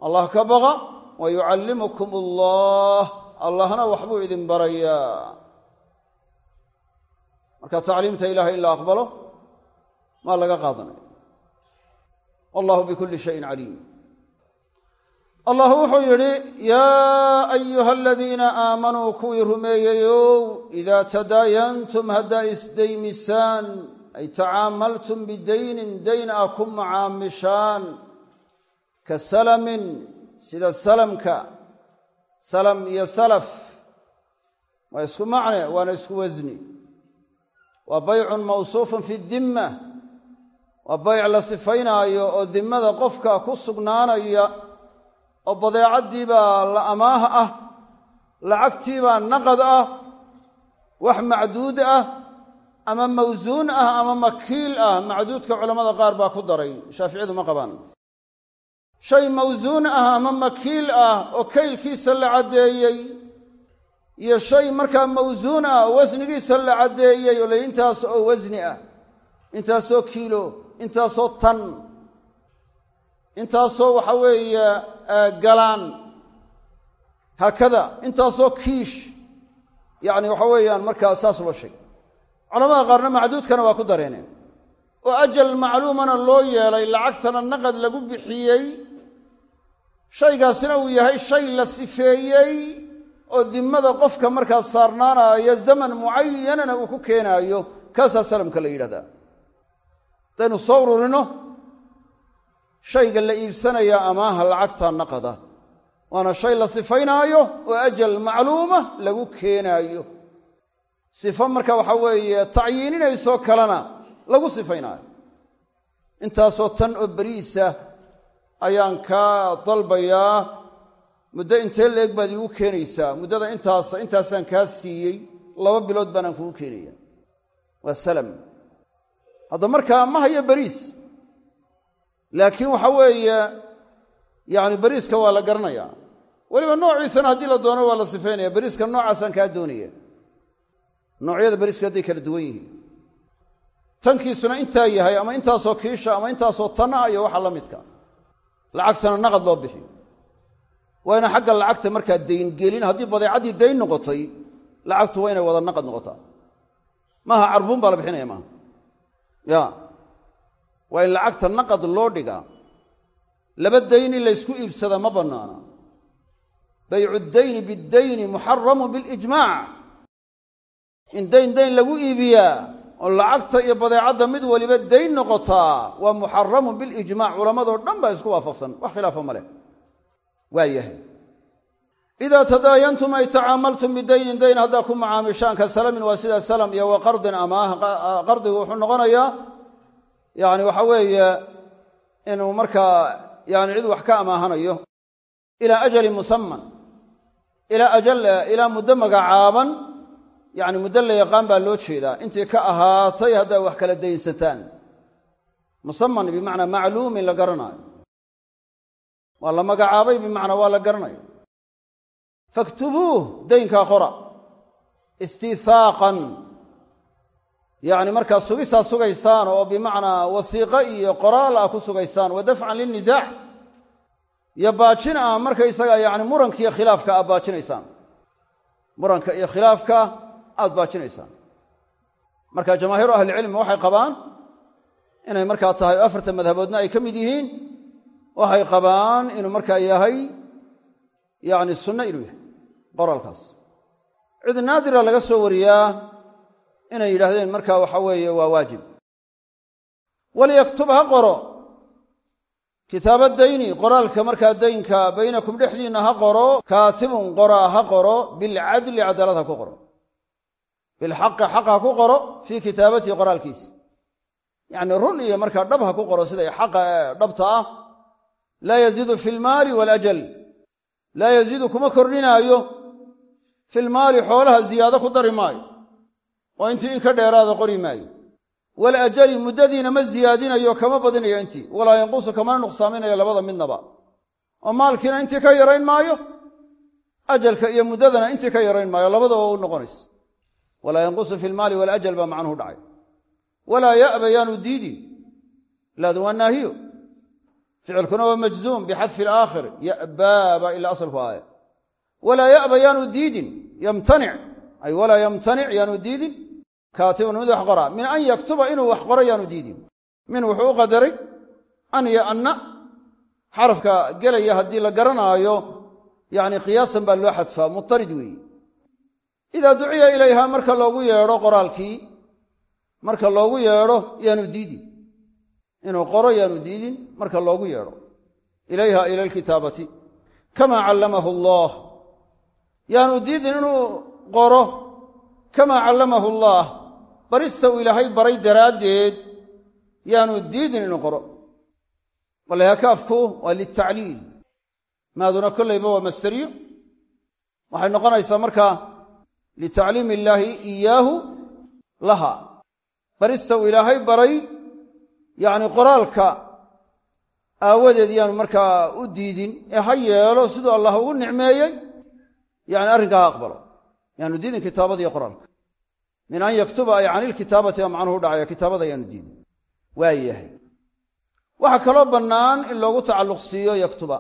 Allah ka baqa wa yucallimukum allah allahna waxbuu idin barayaa. Marka tacliimta ilahay in la aqbalo maa laga qaadanaya wallahu bikulli shayin caliim allah wuxuu yidhi yaa ayuha aladiina aamanuu kuwii rumeeyeyow idaa tadaayantum haddaa isdaymisaan ay tacaamaltum bidaynin dayn a ku macaamishaan ka salamin sida salamka salam iyo salaf waa isku macne waana isku wasni. Waa baycun mawsuufun fi dimma waa bayc la sifaynaayo oo dimmada qofka ku sugnaanaya oo badeecaddiibaa la amaah ah lacagtiibaa naqad ah wax macduud ah ama mawsuun ah ama makiil ah macduudka culammada qaar baa ku daray shaaficiyadu ma qabaan. Shay mawsuun ah ama makiil ah oo kaylkiisa la caddeeyey iyo shay markaa mawsuun ah oo wasnigiisa la caddeeyey oo la intaas oo wasni ah intaasoo kiilo intaasoo tan intaasoo waxa weeye galaan. Haakada intaasoo kiish. Yacni waxa weeyaan markaa saas loo sheegay. Culamada qaarna macduudkana waa ku dareeneen. Oo ajal macluumana loo yeelay lacagtana naqad lagu bixiyey. Shaygaasina uu yahay shay la sifeeyey oo dimmada qofka markaa saarnaanaayo zaman mucayanana uu ku keenaayo. Kaasaa salamka la yidhahdaa. Haddaynu soo ururino shayga la iibsanayaa amaaha lacagta naqada. Waana shay la sifaynaayo oo ajal macluuma lagu keenaayo. Sifo marka waxa weeye tacyiininaysoo kalena lagu sifaynaayo. Intaasoo tan oo beriisa ayaan kaa dalbayaa muddo intee leeg baad iigu keenaysaa? Muddada intaasa intaasaan kaa siiyey laba bilood baanaan kugu keenaya waa salam. Hadda markaa ma hayo beriis laakiin waxa weeye yacni beriiska waa la garanayaa weliba noociisana haddii la doono waa la sifaynaya beriiska noocaasaan kaa doonaya. Noocyada beriisku hadday kala duwan yihiin. Tankiisuna intaa yahay ama intaasoo kiisha ama intaasoo tanna iyo waxa la midka. Lacagtana naqad loo bixiyo waa xagga lacagta markaa dayngelin haddii badeecaddii dayn noqotay lacagtu waa inay wada naqad noqotaa. Maaha carbuun baa la bixinaya maaha. Ya waa in lacagta naqad loo dhigaa laba dayn in laysku iibsadaa ma bannaana. Baycu dayni biddayni muxaramu bilijmaac in dayn dayn lagu iibiyaa oo lacagta iyo badeecadda mid waliba dayn noqotaa waa muxaramun bilijmac culammadoo dhan baa isku waafaqsan. Wax khilaafa ma leh. Waa yahay. Idaa tadaayantum ay tacaamaltum bidaynin dayn haddaa ku macaamishaan ka salamin waa sida salam iyo wa qardin amaah qardigu wuxuu noqonayaa yani waxa weeye inuu markaa yani cid wax ka amaahanayo ilaa ajalin musaman ilaa ajal ilaa muddo magacaaban yani muddo la yaqaan baa loo jeedaa. Intii ka ahaatay haddaa wax kala daynsataan. Musaman bimacnaa macluumin la garanaayo waa la magacaabay bimacnaa waa la garanayo. Faktubuuh daynkaa qora. Istiihaaqan yacni markaa sugisaa sugaysaan oo bimacnaa wasiiqo iyo qoraal ah ku sugaysaan wa dafcan lilnisaac. Iyo baajin ah markaysaga yani muranka iyo khilaafka aad baajinaysaan. Muranka iyo khilaafka aad baajinaysaan. Marka jamaahiiru ahlicilmi waxay qabaan inay markaa tahay afarta madhaboodna ay ka mid yihiin waxay qabaan inuu markaa yahay yani sunno inuu yahay qoraalkaas. Cid naadira laga soo wariyaa inay yidhaahdeen markaa waxa weeye waa waajib. Waliyaktub ha qoro. Kitaaba dayni qoraalka markaa daynka baynakum dhexdiinna ha qoro kaatibun qoraa ha qoro bilcadli cadaalad ha ku qoro. Bilxaqi xaq ha ku qoro fii kitaabatihi qoraalkiisa yacni run iyo markaa dhab ha ku qoro siday xaqa dhabta ah. Laa yaziidu fi lmaali walajal laa yaziidu kuma kordhinaayo. Fi lmaali xoolaha ziyaado ku dari maayo oo intii in ka dheeraada qori maayo. Walajali muddadiina ma ziyaadinayo kama badinayo intii. Walaa yanqusu kamana nuqsaaminayo labada midnaba. Oo maalkiina intii ka yarayn maayo ajalka iyo muddadana intii ka yarayn maayo labadaba u noqonaysa. Walaa yanqusu fi lmaali walajal baa macnuhu dhacay. Walaa ya'ba yaanu diidin. Laadu waa naahiyo. Ficilkuna waa majzuum bixadfi alaakhir. Ya'baa baa ila asalku aaya. Walaa ya'ba yaanu diidin. Yamtanic. Ay walaa yamtanic yaanu diidin kaatibun mid wax qoraa. Min an yaktuba inuu wax qoro yaanu diidin. Min wuxuu u qadaray an yo anna xarafka gelaya haddii la garanaayo yani qiyaasan baa loo xadfaa mutarid weeye idaa duciya ilayha marka loogu yeedho qoraalkii marka loogu yeedho yaanu diidin. Inuu qoro yaanu diidin marka loogu yeedho. Ilayha ila alkitaabati. Kamaa callamahu allah diidin inuu qoro. Kamaa callamahu barista uu ilaahay baray daraaddeed yaanu diidin inuu qoro. Walhakaafku waa litacliil maaduna kollayba waa masteriyo. Waxay noqonaysaa markaa litacliimi illaahi iyaahu laha barista uu ilaahay baray yacni qoraalka aawadeed yaanu markaa u diidin ee ha yeelo siduu allah ugu nicmeeyey yani arrinkaa ha aqbalo. Yaanu diidin kitaabada iyo qoraalka min an yaktuba ay can ilkitaabati baa macnuhu dhacaya kitaabada yaanu diidin waa yahay waxaa kaloo bannaan in loogu tacalluq siiyo yaktuba.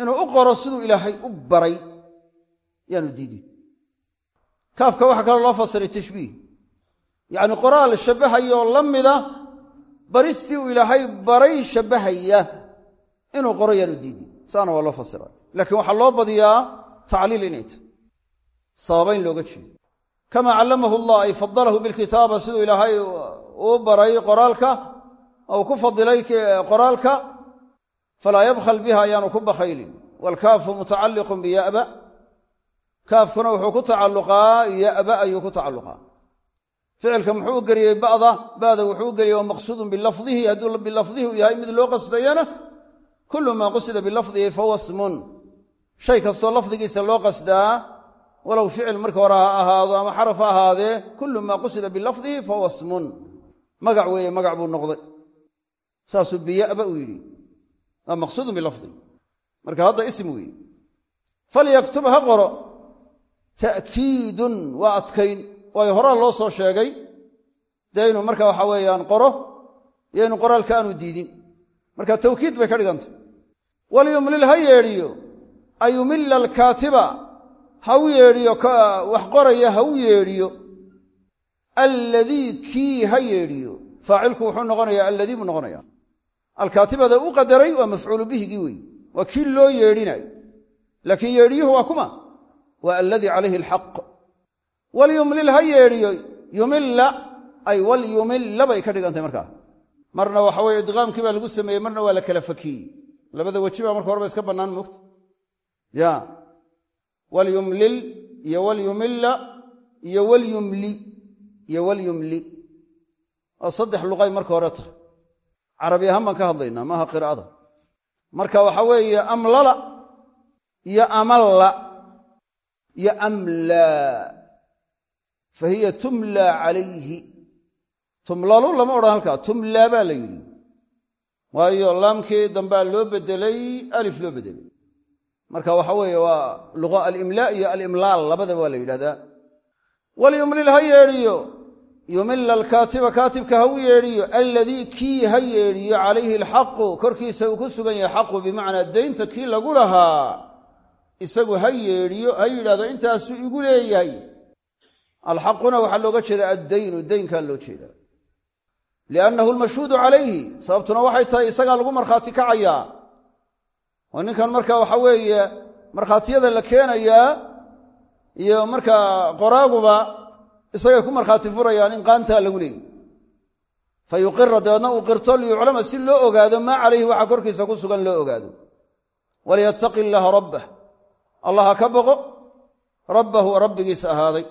Inuu u qoro siduu ilaahay u baray yaanu diidin. Kaafka waxaa kaloo loo fasiray tashbiih. Yacni qoraal shabbahayoo la mida baristii uu ilaahay baray shabbahaya inuu qoro yaanu diidin. Saana waa loo fasira laakiin waxaa loo badiyaa tacliil inay tahy sababayn looga jeedo kamaa callamahu allah ay fadalahu bilkitaaba siduu ilaahay uu baray qoraalka ou ku fadilay qoraalka falaa yabkhal biha ayaanu ku bakhaylin waalkaafu mutacalliqun biya'ba kaafkuna wuxuu ku tacalluqaa ya'ba ayuu ku tacalluqaa ficilka muxuu u geliyey ba'da ba'da wuxuu u geliyey wa maqsuudun bilafdihi hadduu bilafdihi u yahay mid loo qasdayana kullu maa qusida bilafdihi walow ficil marka hore ha ahaado ama xaraf ha ahaadee kullu maa qusida bilafdihi fahuwa smun magac weeye magac buu noqday. Saasuu biya'ba uu yidhi. Waa maqsuudun bilafdihi marka hadda ism weeye. Falyaktub ha qoro. Ta'kiidun waa adkayn. Waayo horaa loo soo sheegay dee inuu marka waxa weeyaan qoro iyo qoraalka aanu diidin. Marka tawkiid bay ka dhigantay. Walyumlil ha yeedhiyo ayumilla alkaatiba ha u yeedhiyo wax qoraya ha u yeedhiyo alladii kii ha yeedhiyo. Faacilku wuxuu noqonayaa alladii buu noqonaya alkaatibada u qadaray waa mafcuulu bihigii wey waa kii loo yeedhinayo laakiin yeedhiyuhu waa kuma. Waa alladii calayhi alxaq. Walyumlil ha yeedhiyo. Yumilla ay walyumilla bay ka dhigantay markaa. Marna waxa weye idqaamkii baa lagu sameeyey marna waa la kala fakiyey. Labada weji baa marka horeba iska bannaan moogta ya walyumlil iyo walyumilla iyo walyumli iyo walyumli. Waa saddex luqay marka hore tahay. Carabi ahaan baan ka hadlaynaa maaha qiraa'ada. Marka waxa weeye amlala iyo amalla iyo amlaa fa hiya tumlaa calayhi. Tumlalu lama odhan halkaa tumlaa baa la yidhi. Waayo laamkii dambaa loo bedelay alif loo bedelay marka waxa weeye waa luqa alimlaa iyo alimlaal labadaba waa la yidhahdaa. Walyumlil ha yeedhiyo yumila alkaatiba kaatibka ha u yeedhiyo alladii kii ha yeedhiyo calayhi alxaqu korkiisa uu ku sugan yahay xaqu bimacnaa deynta kii lagu lahaa isagu ha yeedhiyo ha yidhahdo intaasuu igu leeyahay. Alxaquna waxaa looga jeedaa addaynu deynkaa loo jeedaa. Liannahu almashhuudu calayhi sababtuna waxay tahay isagaa lagu markhaati kacayaa oo ninkan marka waxa weeye markhaatiyada la keenayaa iyo markaa qoraaguba isagay ku markhaati furayaan in qaantaa lagu leeyay. Fa yuqira dabeedna uu qirto liyuclama si loo ogaado maa calayhi waxa korkiisa ku sugan loo ogaado. Walyattaqi illaaha rabbah allah ha ka boqo rabbahu rabbigiis ahaaday.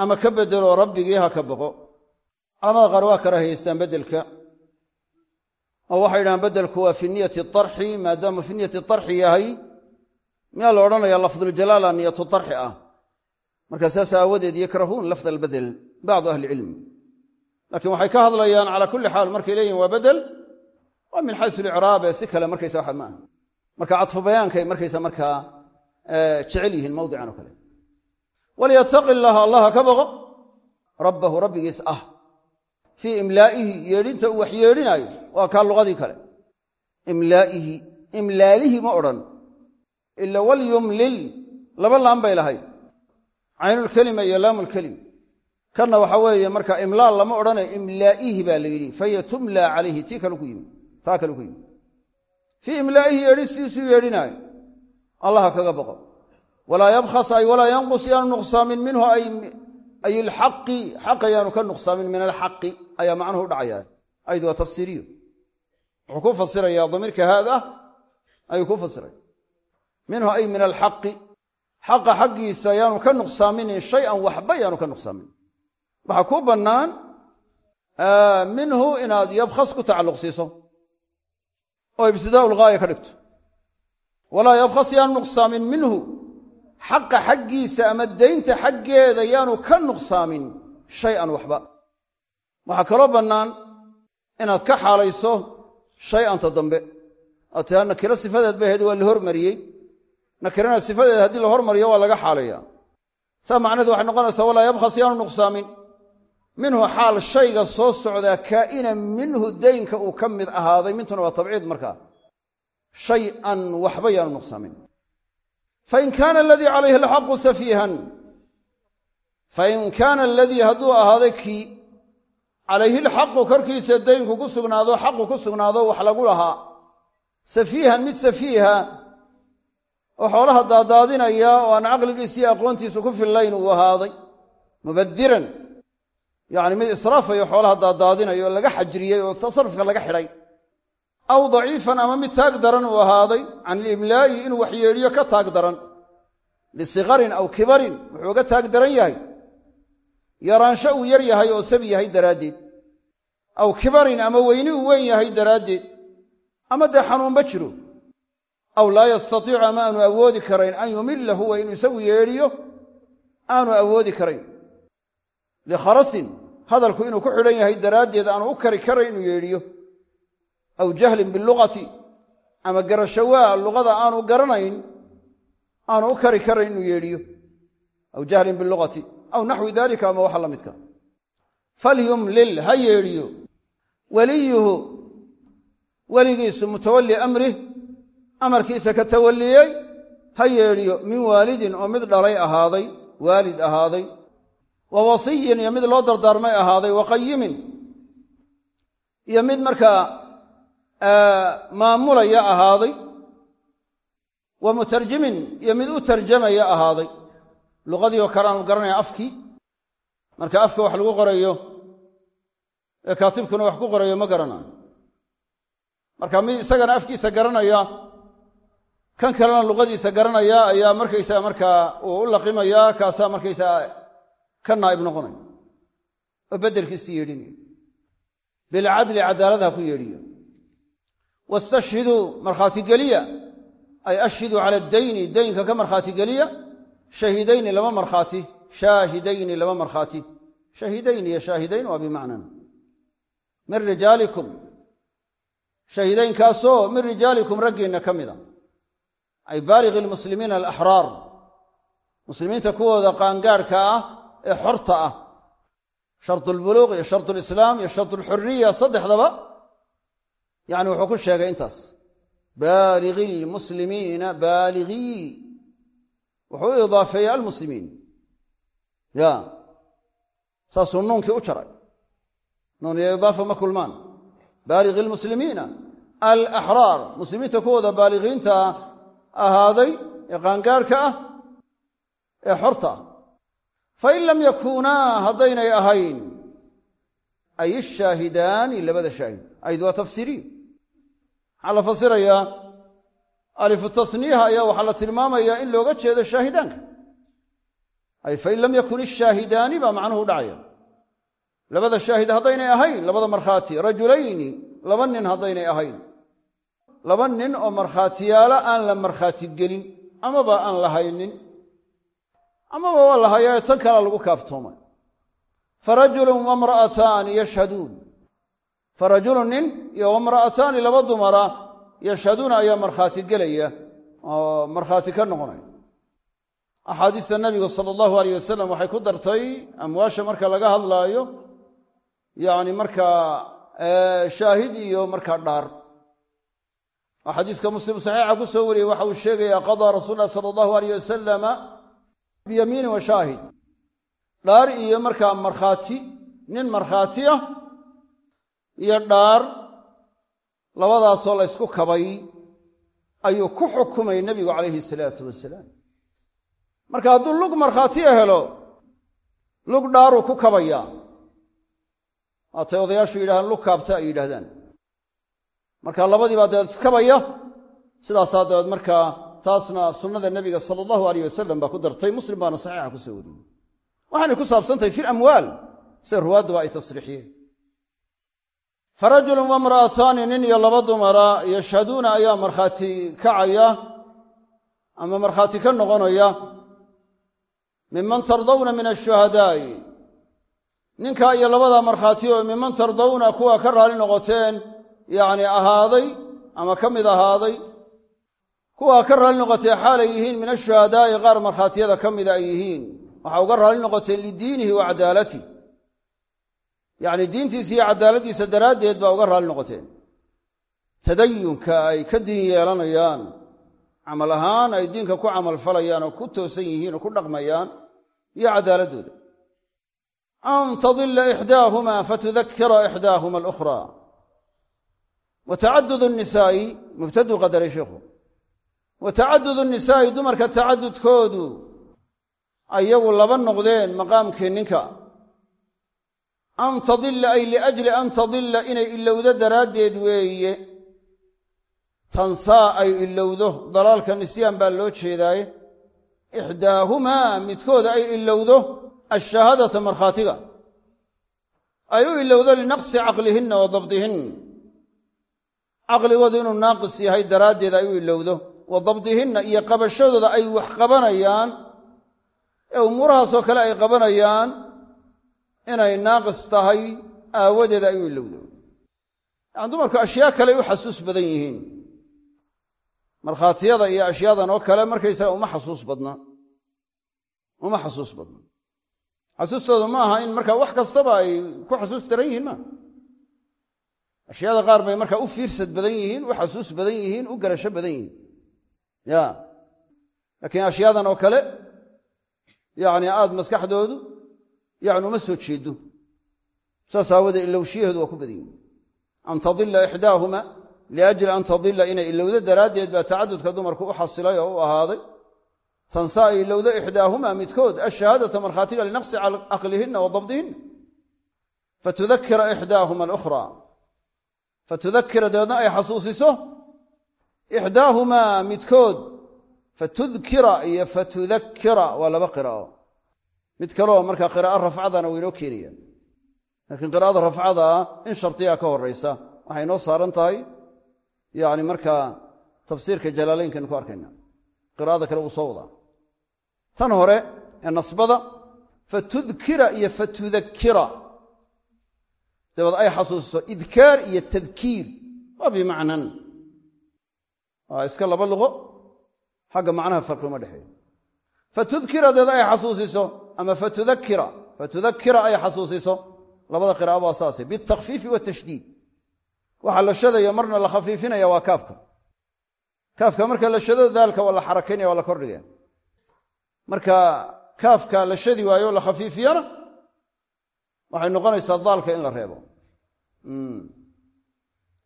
Ama ka bedelo rabbigii ha ka boqo. Culamada qaar waa karaahiyeystaan beddelka oo waxay yidhahaan beddelku waa fi niyati arxi maadaama fi niyati arxi yahay miyaa la odhanaya lafduljalaala niyatu arxi ah? Marka saas aawadeed yakrahuun lafd albedel bacdu ahli cilmi laakiin waxay ka hadlayaan calaa kulli xaal markay leeyihiin waa bedel waa min xaysu licraab ee si kale markaysa waxa ma aha. Marka cadfu bayaankay markaysa markaa jecel yihiin mawdican kale. Walyataqi illaaha allaha ka boqo rabbahu rabbigiis ah fii imlaa'ihi yeedhinta uu wax yeedhinaayo waa kaa luqadii kale. Imlaa'ihi imlaalihi ma odhan. Ila walyumlil laba laan bay lahayd. Caynulkelima iyo laamulkelima kanna waxa weeye marka imlaal lama odhanayo imlaa'ihi baa la yidhi fahiya tumlaa calayhi tii kale ku yimi taa kale ku yimi. Fii imlaa'ihi yeedhistiisuu yeedhinaayo. Allaha kaga boqo. Walaa yabkhas ay walaa yanqus yaanu nuqsaamin minhu ay ay ilxaqi xaq ayaanu ka nuqsaamin min alxaqi ayaa macnuhu u dhacaya aydu waa tafsiiriyo wuxuu ku fasirayaa damiirka haada ayuu ku fasiraya minhu ay min alxaqi xaqa xaggiisa yaanu ka nuqsaaminin shay-an waxba yaanu ka nuqsaamin waxaa kuu bannaan minhu inaad yabkhas ku tacalluq siiso oo ibtidaau lgaaya ka dhigto walaa yabkhas yaanu nuqsaamin minhu xaqa xaggiisa ama daynta xaggeeda yaanu ka nuqsaamin shay-an waxba. Waxaa kaloo bannaan inaad ka xaalayso shay-anta dambe. Oo nakiro sifadeed bay ahayd waa la hormariyey. Nakirana sifadeeda haddii la hormariyo waa laga xaalaya saa macnahedu waxay noqonaysaa walaa yabkhas yaanu nuqsaamin. Minhu xaal shayga soo socdaa kaa'inan minhu daynka uu ka mid ahaaday mintuna waa tabciid markaa. Shay-an waxba yaanu nuqsaamin fain kaana aladii calayhi alxaqu safiihan fain kaana aladii hadduu ahaaday kii calayhi lxaqu korkiisa daynku ku sugnaado xaqu ku sugnaado wax lagu lahaa safiihan mid safiiha oo xoolaha daadaadinaya oo aan caqligiisiiyo aqoontiisu ku fillayn uu ahaaday mubadiran yacni mid israafayo xoolaha daadaadinaya oo laga xajriyey oo tasarufka laga xidhay aw daciifan ama mid taag daran uu ahaaday can ilimlaa'i inuu waxyeedhiyo ka taag daran. Lisikarin aw kibarin wuxuu ga taag daran yahay. Yaraansho uu yar yahay oo sabi yahay daraaddeed. Aw kibarin ama weyni uu weyn yahay daraaddeed. Ama dee xanuunba jiro. Aw laa yastatiicu ama aanu awoodi karayn an yumilla huwa inuu isagu yeedhiyo aanu awoodi karayn. Likharasin hadalku inuu ku xidhan yahay daraaddeed aanu u kari karayn inuu yeedhiyo aw jahlin bilugati ama garashawaa luqada aanu garanayn aanu u kari karayn inuu yeedhiyo. Aw jahlin bilugati aw naxwi dalika ama waxa la midka falyumlil ha yeedhiyo. Weliyuhu weligiisu mutawalli amrih amarkiisa ka tawalliyey ha yeedhiyo. Min waalidin oo mid dhalay ahaaday waalid ahaaday. Wa wasiyin iyo mid loo dardaarmay ahaaday wa iyo mid markaa maamulaya ahaaday. Wa mutarjimin iyo mid u tarjamaya ahaaday. Luqadii oo kale aanu garanaya afkii. Marka afka wax lagu qorayo ee kaatibkuna wax ku qorayo ma garanayo marka mid isagana afkiisa garanaya kan kalena luqadiisa garanaya ayaa markaysaga markaa uu u laqimaya kaasaa markaysaa ka naa'ib noqonaya. Oo beddelkiisi yeedhinaya. Bilcadli cadaalad ha ku yeedhiyo wastashhiduu markhaati geliya ay ashhiduu cala addayni daynka ka markhaati geliya shahidayni laba markhaati shaahidayni laba markhaati. Shahidayn iyo shaahidayn waa bimacnan min rijaalikum shahidaynkaasoo min rijaalikum raggiinna ka mida. Ay baaligi lmuslimiina alaxraar muslimiinta kuwooda qaangaadhka ah ee xorta ah. Shartu lbuluuq iyo shartu lislaam iyo shartu lxuriya saddexdaba yani wuxuu ku sheegay intaas. Baaligi lmuslimiina baaligii wuxuu u idaafeeyey almuslimiin. Ya. Saasuu nuunkii u jaray. Nuun iyo idaafa ma kulmaan. Baaligi lmuslimiina alaxraar muslimiinta kuwooda baaligiinta ahaaday ee qaangaadhka ah ee xorta. Ah fain lam yakuunaa haddaynay ahayn ay ishaahidaani labada shaahid ayd waa tafsiiriya maxaa la fasirayaa alifu tasniiha ayaa waxaa la tilmaamayaa in looga jeedo shaahidaanka. Ay fain lam yakun ishaahidaani baa macnuhu dhacaya. Labada shaahid haddaynay ahayn labada markhaati rajulayni laba nin haddaynay ahayn. Laba nin oo markhaatiyaalo aan la markhaati gelin amaba aan la haynin. Amaba waa la hayaa tan kala lagu kaaftoomay farajulun wamra'ataani yashhaduun farajulun nin iyo wamra'ataani laba dumara yashhaduuna ayaa markhaati gelaya oo markhaati ka noqonaya axaadiista nabiga sala allahu aleyh wasalam waxay ku dartay amwaasha marka laga hadlaayo yacni markaa shaahid iyo markaa dhaar. Oo xadiiska muslim saxiixa ku soo wariyey waxa uu sheegaya qadaa rasuul lah sala allahu aleyh wasalama biyamiinin wa dhaar iyo markaa markhaati nin markhaati ah iyo dhaar labadaasoo la ysku kabay ayuu ku xukumay nebigu calayhi salaatu wasalaam. Marka hadduu lug markhaatiya helo lug dhaaruu ku kabayaa waatay odayaashu yidhahdaan lug kaabta ay yidhahdaan marka labadii baa dabeed iskabaya sidaasaa dabeed markaa taasna sunnada nebiga sala allahu aleyh wasalam baa ku dartay muslim baana saxiixa ku soo wariyey. Waxaanay ku saabsantahay fi lamwaal sida ruwaadduba ay tasriixiyeen farajulun wamra'ataani nin iyo laba dumara yashhaduuna ayaa markhaati kacaya ama markhaati ka noqonaya miman tardawna min ashuhadaa'i ninkaa iyo labadaa markhaati oo miman tardawna kuwa ka raali noqoteen yacni ahaaday ama ka mid ahaaday kuwaa ka raali noqotee xaalay yihiin min ashuhadaa'i qaar markhaatiyada ka mida ay yihiin. Waxaa uga raali noqoteen lidiinihi wa cadaalatih yacni diintiisa iyo cadaaladdiisa daraaddeed baa uga raali noqoteen tadayunka ay ka diin yeelanayaan camal ahaan ay diinka ku camalfalayaan oo ku toosan yihiin oo ku dhaqmayaan iyo cadaaladooda. An tadila ixdaahuma fatudakira ixdaahuma alukhra. Wa tacadud nisaa'i mubtadu qadaray sheikhu. Wa tacadud nisaa'i dumarka tacadudkoodu ayagu laba noqdeen maqaamkii ninka an tadila ay liajli an tadila inay ilowdo daraaddeed weeye. Tansaa ay ilowdo dalaalka nisyaan baa loo jeedaaye ixdaahumaa midkooda ay ilowdo ashahaadata markhaatiga. Ay u ilowdo linaqsi caqlihinna wa dabdihin. Caqligoodu inuu naaqis yahay daraaddeed ay u ilowdo. Wa dabdihinna iyo qabashadooda ay wax qabanayaan. Ee umuurahaasoo kale ay qabanayaan inay naaqis tahay aawadeed ay u ilowdo yani dumarku ashyaa kale u xasuus badan yihiin. Markhaatiyada iyo ashyaadan oo kale markaysaga uma xasuus badna. Uma xasuus badna. Xasuustooda ma aha in markaa wax kastaba ay ku xasuus daran yihiin ma. Ashyaada qaar bay markaa u fiirsad badan yihiin u xasuus badan yihiin u garasho badan yihiin. Ya. Laakiin ashyaadan oo kale yacni aada maskaxdoodu yani uma soo jeedo. Saas aawadee ilowshiyaheedu waa ku badan yihiin an tadila ixdaahuma liajli an tadila inay ilowdo daraaddeed baa tacadudka dumarku u xasilay oo u ahaaday. Tansa ay ilowdo ixdaahuma midkood ashahaadata markhaatiga linaqsi caqlihinna wa dabdihinna. Fatudakira ixdaahuma alukhra. Fatudakira dabeedna ay xasuusiso. Ixdaahumaa midkood. Fatudkira iyo fatudakira waa laba qiraa'o mid kaleo markaa qiraa'o rafcadana waa inoo keenaya laakiin qiraa'ada rafcadaa in shardiyaa ka horaysa waxay inoo saaran tahay yani markaa tafsiirka jalaalaynkan ku arkayna. Qiraa'ada kale wuu soo wadaa. Tan hore ee nasbada fatudkira iyo fatudakira dabeed ay xasuusiso idkaar iyo tadkiir. Waa bimacnan. Waa iska laba luqo. Xagga macnaha farqi uma dhexeeyo. Fatudkira dabeed ay xasuusiso ama fatudakira fatudakira ay xasuusiso. Labada qira'a waa saase bitakfiifi watashdiid waxaa la shadaya marna la khafiifinaya waa kaafka. Kaafka marka la shado daalka waa la xarakaynaya waa marka kaafka la shadi waayo la khafiifiyana waxay noqonaysaa daalka in la reebo.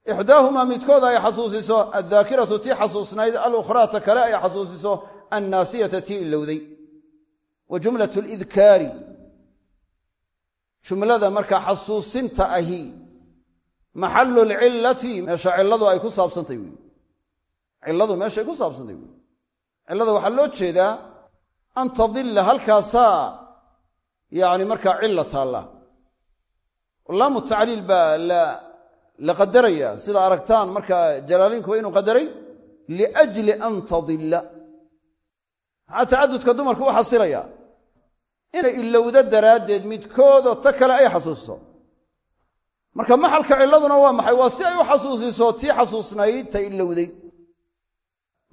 Ixdaahumaa midkooda ay xasuusiso addaakiratu tii xasuusnayd alukhraata kale ay xasuusiso annaasiyata tii ilowday wa jumlat lidkaari jumlada marka xasuusinta ahi maxalu lcilati meesha ciladu ay ku saabsantay wey ciladu meeshay ku saabsantay wey cilada waxaa loo jeedaa an tadilla halkaasaa yani markaa cila taalla. Laamu tacliil baa la qadaraya sida aragtaan markaa jalaaliinku waa inuu qadaray liajli an tadilla maxaa tacadudka dumarku u xasilaya. Inay ilowdo daraaddeed midkoodoo ta kale ay xasuusto marka maxalka ciladuna waa maxay? Waa si ay u xasuusiso tii xasuusnayd ta ilowday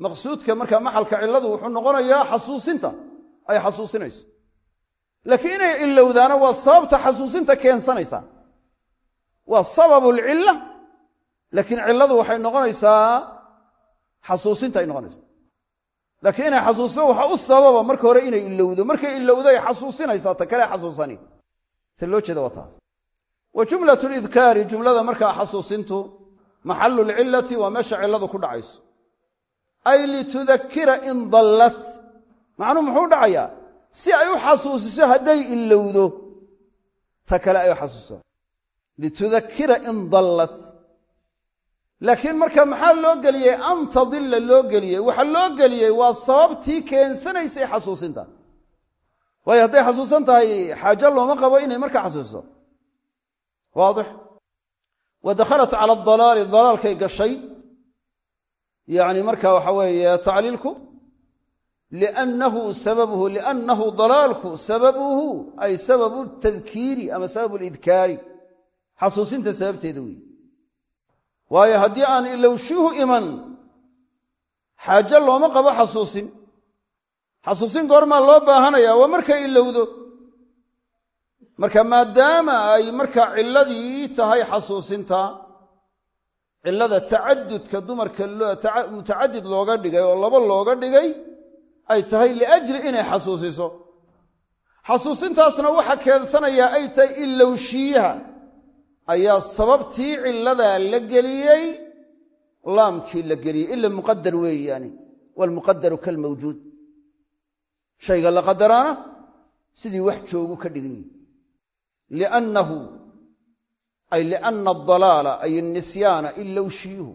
maqsuudka marka maxalka ciladu wuxuu noqonayaa xasuusinta ay xasuusinayso. Laakiin inay ilowdaana waa sababta xasuusinta keensanaysa. Waa sababu lcilla laakiin cilladu waxay noqonaysaa xasuusinta ay noqonaysaa laakiin inay xasuusto waxa u sababa marka hore inay ilowdo. Markay ilowdo ay xasuusinaysaa ta kale xasuusani. Ta loo jeeda waa wa jumlat lidkaari jumlada markaa xasuusintu maxalu lcilati waa meesha cilladu ku dhacayso. Ay litudakira in dallat. Macnuhu muxuu dhacayaa? Si ay u xasuusiso hadday ilowdo ta kale ay u xasuuso litudakira in dallat laakiin marka maxaa loo geliyey an tadilla loo geliyey waxaa loo geliyey waa sababtii keensanaysay xasuusinta. Waayo hadday xasuusan tahay xaajo looma qabo inay markaa xasuusiso. Waadix. Wa dakhalat cala adalaali dalaalkay gashay. Yacni marka waxa weeye tacliilku liannahu sababuhu liannahu dalaalku sababuhu ay sababu tadkiiri ama sababu lidkaari xasuusinta sababteeda weeye waayo haddii aan ilowshihu iman xaajo looma qabo xasuusin. Xasuusin goormaa loo baahanaya waa markay ilowdo. Marka maadaama ay markaa cilladii tahay xasuusinta cillada tacadudka dumarka mutacadid looga dhigay oo laba looga dhigay ay tahay liajli inay xasuusiso. Xasuusintaasna waxa keensanayaa ay tahay ilowshiyaha ayaa sababtii cilladaa la geliyey laamkii la geliyey ila muqadar weeyaani waalmuqadaru kalmawjuud shayga la qadaraana sidii wax joogu ka dhigan liannahu ay lianna adalaala ay nisyaana ilowshiyuhu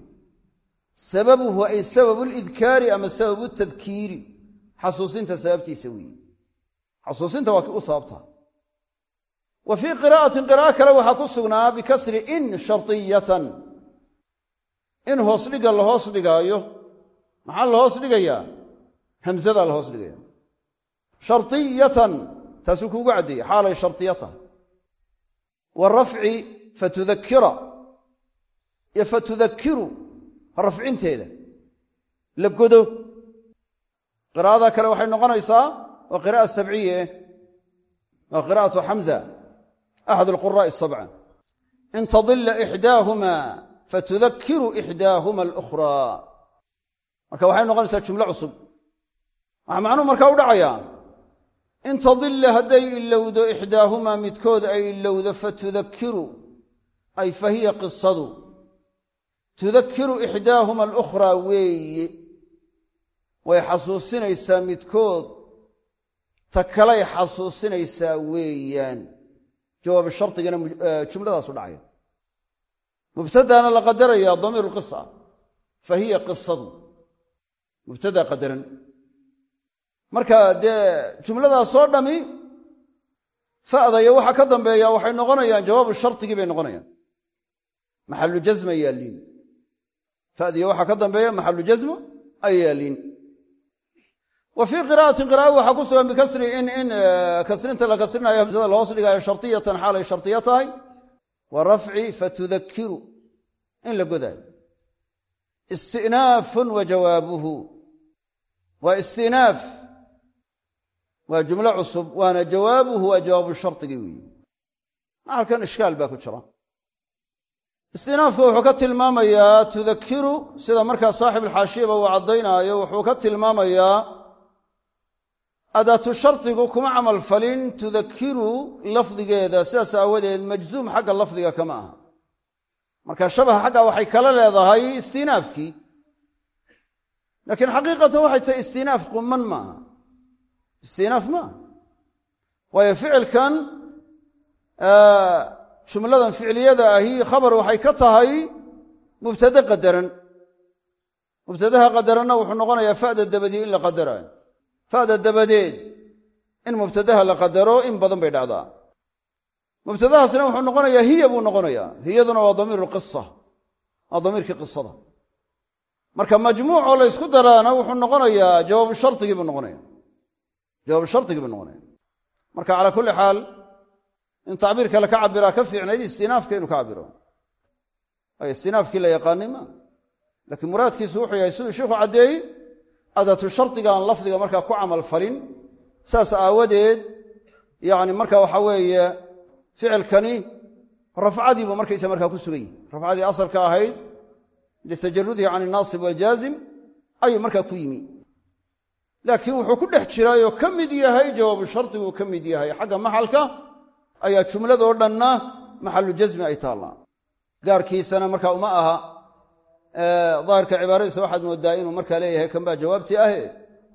sababuhu ay sababu lidkaari ama sababu tadkiiri. Xasuusinta sababtiisa weeye xasuusinta waa kii u sababtaa wa fii qiraa'atin qira'a kale waxaa ku sugnaa bikasri in shariyatan in hoos dhiga la hoos dhigaayo. Maxaa la hoos dhigayaa? Hamzadaa la hoos dhigaya shariyatan taasuu kuugu caddeeyey xaalay shariya tahay wa rafci fatudakira iyo fatudakiru rafcinteeda. La godo. Qiraa'ada kale waxay noqonaysaa waa qira'a sabciye waa qiraa'atu xamza axad alquraa'i asabca in tadila ixdaahuma fatudakiru ixdaahuma alukhraa marka waxay noqonaysaa jumlo cusub waxaa macnuhu markaa u dhacayaa in tadilla hadday ilowdo ixdaahumaa midkood ay ilowdo fatudakiru ay fa hiya qisadu tudakiru ixdaahuma alukhraa weeye way xasuusinaysaa midkood ta kalay xasuusinaysaa weeyaan jawaabu shardigana jumladaasu dhacaya. Mubtadaana la qadaraya damiiru qisa fa hiya qisadu mubtadaa qadaran. Marka dee jumladaasoo dhami fa'da iyo waxa ka dambeeya waxay noqonayaan jawaabu shardigii bay noqonayaan. Maxalu jasma yaaliin fadiyo waxa ka dambeeya maxalu jasmo ay yaaliin wa fii qira'atin qira'a waxaa ku sugan bikasri in in kasrinta la kasrinayo hamsada la hoos dhigaayo shartiyatan xaalay shartiya tahay. Wa rafci fatudakiru in la godaayo. Istinaafun wa jawaabuhu. Waa istinaaf waa jumlo cusub waana jawaabuhu waa jawaabu shardigii weeye halkan ishkaal baa ku jira. Istinaafku wuxuu ka tilmaamayaa tudakiru sida markaa saaxib alxaashiyaba uu caddaynaayo wuxuu adaatu shardigu kuma camal falin tudakiru lafdigeeda. Sidaas aawadeed majzuum xagga lafdiga kama aha. Marka shabaha xagga waxay kala leedahay istinaafkii laakiin xaqiiqatan waxay tahay istinaaf quman maaha. Istinaaf maaha. Waayo ficilkan jumladan ficliyada ahi khabar waxay ka tahay mubtade qadaran mubtadaha qadaranna wuxuu noqonayaa fa'da dabadii in la qadaraayo fa'da dabadeed in mubtadaha la qadaro in badan bay dhacdaa mubtadahaasna wuxuu noqonayaa hiya buu noqonayaa hiyaduna waa damiiru lqisa waa damiirkii qisada marka majmuuc oo la ysku daraana wuxuu noqonayaa jawaabu shardigii buu noqonaya jawaabu shardigii buu noqonaya marka calaa kulli xaal in tacbiir kale ka cabiraa ka fiicnayd istinaafka inuu ka cabiro waayo istinaafkii la yaqaanay maa laakiin muraadkiisu wuxuu yahay siduu sheikhu caddeeyey adatu shardigaan lafdiga markaa ku camal falin saas aawadeed yani marka waxa weeye ficilkani rafcadiibuu markaysa markaa ku sugan yihi rafcadii asalka ahayd litajarudihi can inaasib waljaazim ayuu markaa ku yimi. Laakiin wuxuu ku dhex jiraayoo ka mid yahay jawaabu shardiguu ka mid yahay. Xagga maxalka ayaa jumladoo dhanna maxalu jasmi ay taallaa gaarkiisana marka uma aha daahirka cibaaradiisa waxaad moodaa inuu markaa leeyahay kan baa jawaabtii ahe?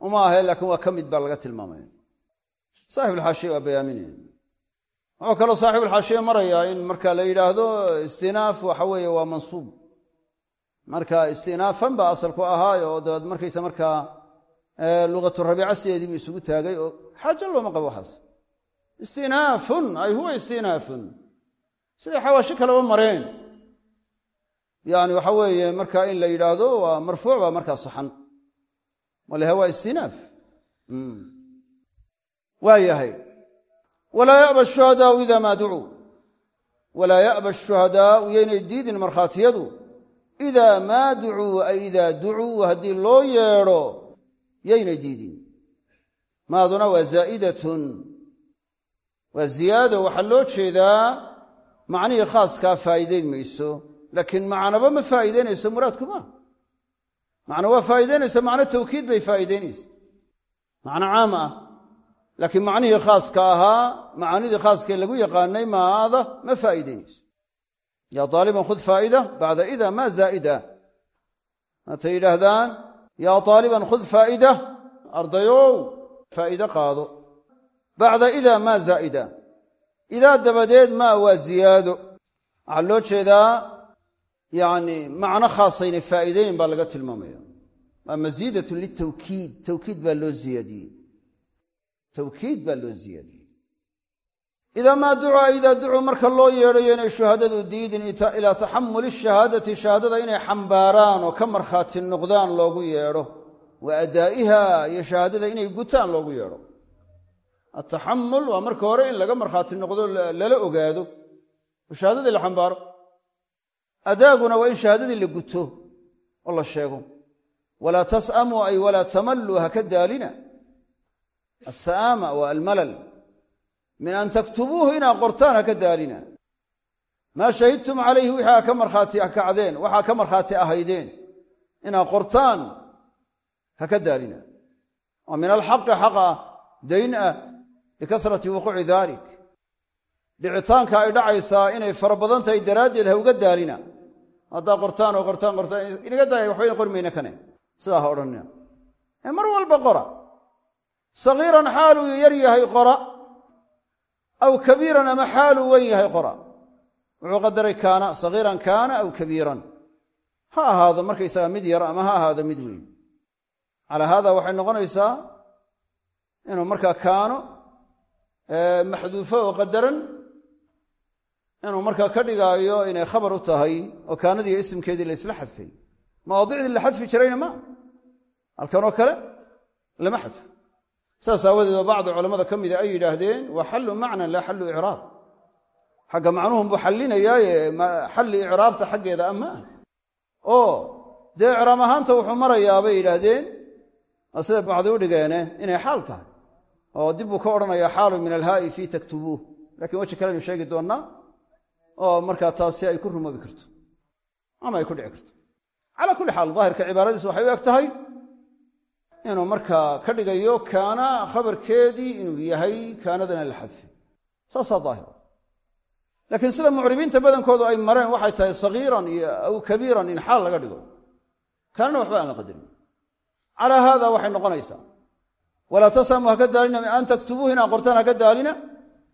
Uma ahe laakiin waa ka mid baa laga tilmaamaya. Saaxibulxaashiya waa bayaaminaya. Wuxuu kaloo saaxibulxaashiya marayaa in marka la yidhaahdo istinaaf waxa weeye waa mansuub. Marka istinaafan baa asalku ahaayo oo dabeed markaysa markaa luqatu rabiica sideedii buu isugu taagay oo xaajo looma qabo waxaas. Istinaafun ay huwa istinaafun. Siday xawaashi kaleba mareen yani waxa weeye marka in la yidhaahdo waa marfuuc baa markaa saxan. Walaha waa istinaaf. Waa yahay. Walaa yaba shuhadaau ida maa ducuu walaa yaba shuhadaau yaynay diidin markhaatiyadu. Idaa maa ducuu ay idaa ducuu haddii loo yeedho yaynay diidin. Maaduna waa zaa'idatun. Waa ziyaado waxaa loo jeedaa macnihii khaaskaa faa'iidayn mayso laakiin macnaba ma faa'iidaynayso muraadku maa macna waa faa'iidaynaysa macno tawkiid bay faa'iidaynaysa macno caam ah. Laakiin macnihii khaaska ahaa macaanidii khaaskee lagu yaqaanay maada ma faa'iidaynayso. Yaa aaliban khud faa'ida bacda ida ma zaa'ida. Maatay yidhaahdaan yaa aaliban khud faa'ida ardayow faa'iide qaado. Bacda ida ma zaa'ida. Idaa dabadeed maa waa ziyaado. Waxaa loo jeedaa yani macno khaasaynay faa'iidaynin baa laga tilmaamaya. Waa masiidatun litawkiid. Tawkiid baa loo ziyaadiyey. Tawkiid baa loo ziyaadiyey. Idaa maa ducaa idaa ducuu marka loo yeedhayo inay shuhadadu diidin ilaa taxamuli shahaadati shahaadada inay xambaaraan oo ka markhaati noqdaan loogu yeedho. Wa adaa'iha iyo shahaadada inay gutaan loogu yeedho. Ataxamul waa marka hore in laga markhaati noqdo ogaado. Oo adaaguna waa in shahaadadii la guto oo la sheego. Walaa tas'amuu ay walaa tamalluu haka daalina. Asa'aama waa almalal. Min an taktubuuhu inaa qortaan haka daalina. Maa shahidtum calayhi wixii ka markhaati kacdeen waxaa ka markhaati ahaydeen. Inaa qortaan haka daalina. Oo min alxaqi xaqa dayn ah likasrati wuquuci dalik dhicitaanka ay dhacaysaa inay fara badan tahay daraaddeed ha uga daalina haddaa qortaan oo qortaan qortaan inaga daaya waxbayna qori mayna kane. Sidaa ha odhanina ee mar walba qora. Sagiiran xaaluu yar yahay qora. Aw kabiiran ama xaaluu wen yahay qora. Wuxuu qadaray kaana sagiiran kaana aw kabiiran. Ha ahaado markaysaga mid yar ama ha ahaado mid weyn. Calaa haada waxay noqonaysaa inuu markaa kaano maxduufo oo qadaran inuu markaa ka dhigaayo inay khabar u tahay oo kaanadiiyo isimkeedii la isla xadfay. Mawaadicdii la xadfi jirayna maa halkanoo kale lama xadfo. Saas aawadeed ba bacdi culammada ka mida ay yidhaahdeen waa xallu macnan laa xallu icraab xagga macnuhun buu xallinayaaye xalli icraabta xaggeeda ama ah. Oo dee icraab ahaanta wuxuu marayaa bay yidhaahdeen waa siday bacdi u dhigeene inay xaal tahay. Oo dib buu ka odhanayaa xaalu min alhaa'i fii taktubuuh. Lakiin weji kalenu sheegi doonnaa oo markaa taasi ay ku rumoobi karto ama ay ku dhici karto. Calaa kulli xaal daahirka cibaaradiis waxay u eg tahay inuu markaa ka dhigayo kaana khabarkeedii inuu yahay kaanadana la xadfay saasaa daahir. Laakiin sida mucribiinta badankoodu ay mareen waxay tahay sagiiran iyo aw kabiiran in xaal laga dhigo. Kaanana waxba aan la qadarin. Calaa haada waxay noqonaysaa walaa tasamu haka daalina an taktubuuh inaa qortaan haka daalina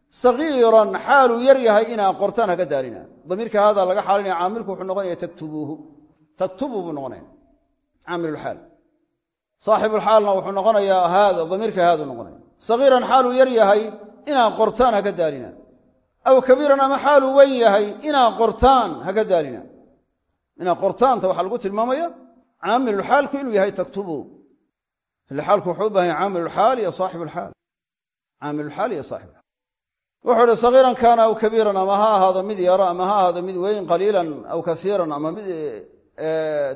sagiiran xaaluu yar yahay inaa qortaan haka daalina damiirka haada laga xaalinaya caamilku wuxuu noqonaya taktubuuhu taktubu buu noqonaya caamilulxaal saaxibulxaalna wuxuu noqonayaa haada damiirka haadu noqonaya sagiiran xaaluu yar yahay inaa qortaan haka daalina aw kabiiran ama xaaluu wen yahay inaa qortaan haka daalina inaa qortaanta waxaa lagu tilmaamaya caamilulxaalku inuu yahay taktubu ile xaalku wuxuu u baahan yahay caamilulxaal iyo saaxibulxaal caamilulxaal iyo wuxuu ihi sagiiran kaana aw kabiiran ama ha ahaado mid yaro ama ha ahaado mid weyn qaliilan aw kasiiran ama mid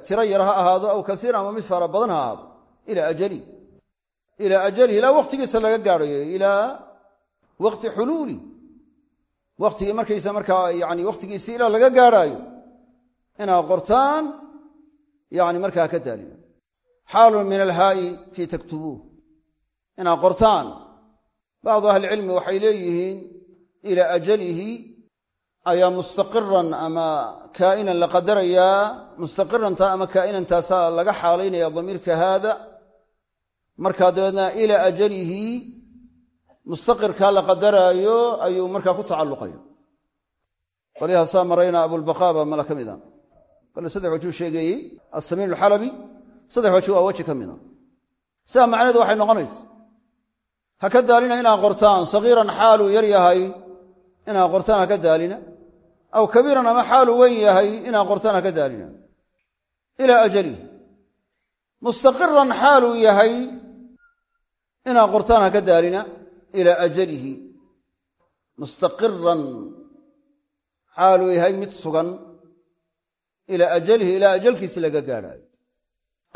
tiro yar ha ahaado aw kasiiran ama mid fara badan ha ahaado. Ilaa ajali. Ilaa ajalihi ilaa wakhtigiisa laga gaadhayo. Ilaa waqti xuluuli. Wakhtigii markaysa markaa yani wakhtigiisi ilaa laga gaadhaayo. Inaa qortaan yani markaa ka daalina xaalun min alhaa'i fii taktubuuh. Inaa qortaan bacdu ahlicilmi waxay leeyihiin ilaa ajalihi ayaa mustaqiran ama kaa'inan la qadarayaa mustaqiranta ama kaa'inantaasaa laga xaalaynaya damiirka haada. Markaa dabeedna ilaa ajalihi mustaqirkaa la qadaraayo ayuu markaa ku tacalluqaya qolyaha saa marayna abulbaqaa baa mala ka mida kole saddex wajuu sheegeeyey assamiin alxalabi saddex waji waa weji ka mida sidaa macnaheedu waxay noqonaysa ha ka daalina inaa qortaan sagiiran xaaluu yar yahay inaa qortaan ha ka daalina. Aw kabiiran ama xaaluu weyn yahay inaa qortaan ha ka daalina. Ilaa ajalih mustaqiran xaaluu yahay inaa qortaan ha ka daalina. Ilaa ajalihi mustaqiran xaaluu yahay mid sugan. Ilaa ajalihi ilaa ajalkiisi laga gaadhaayo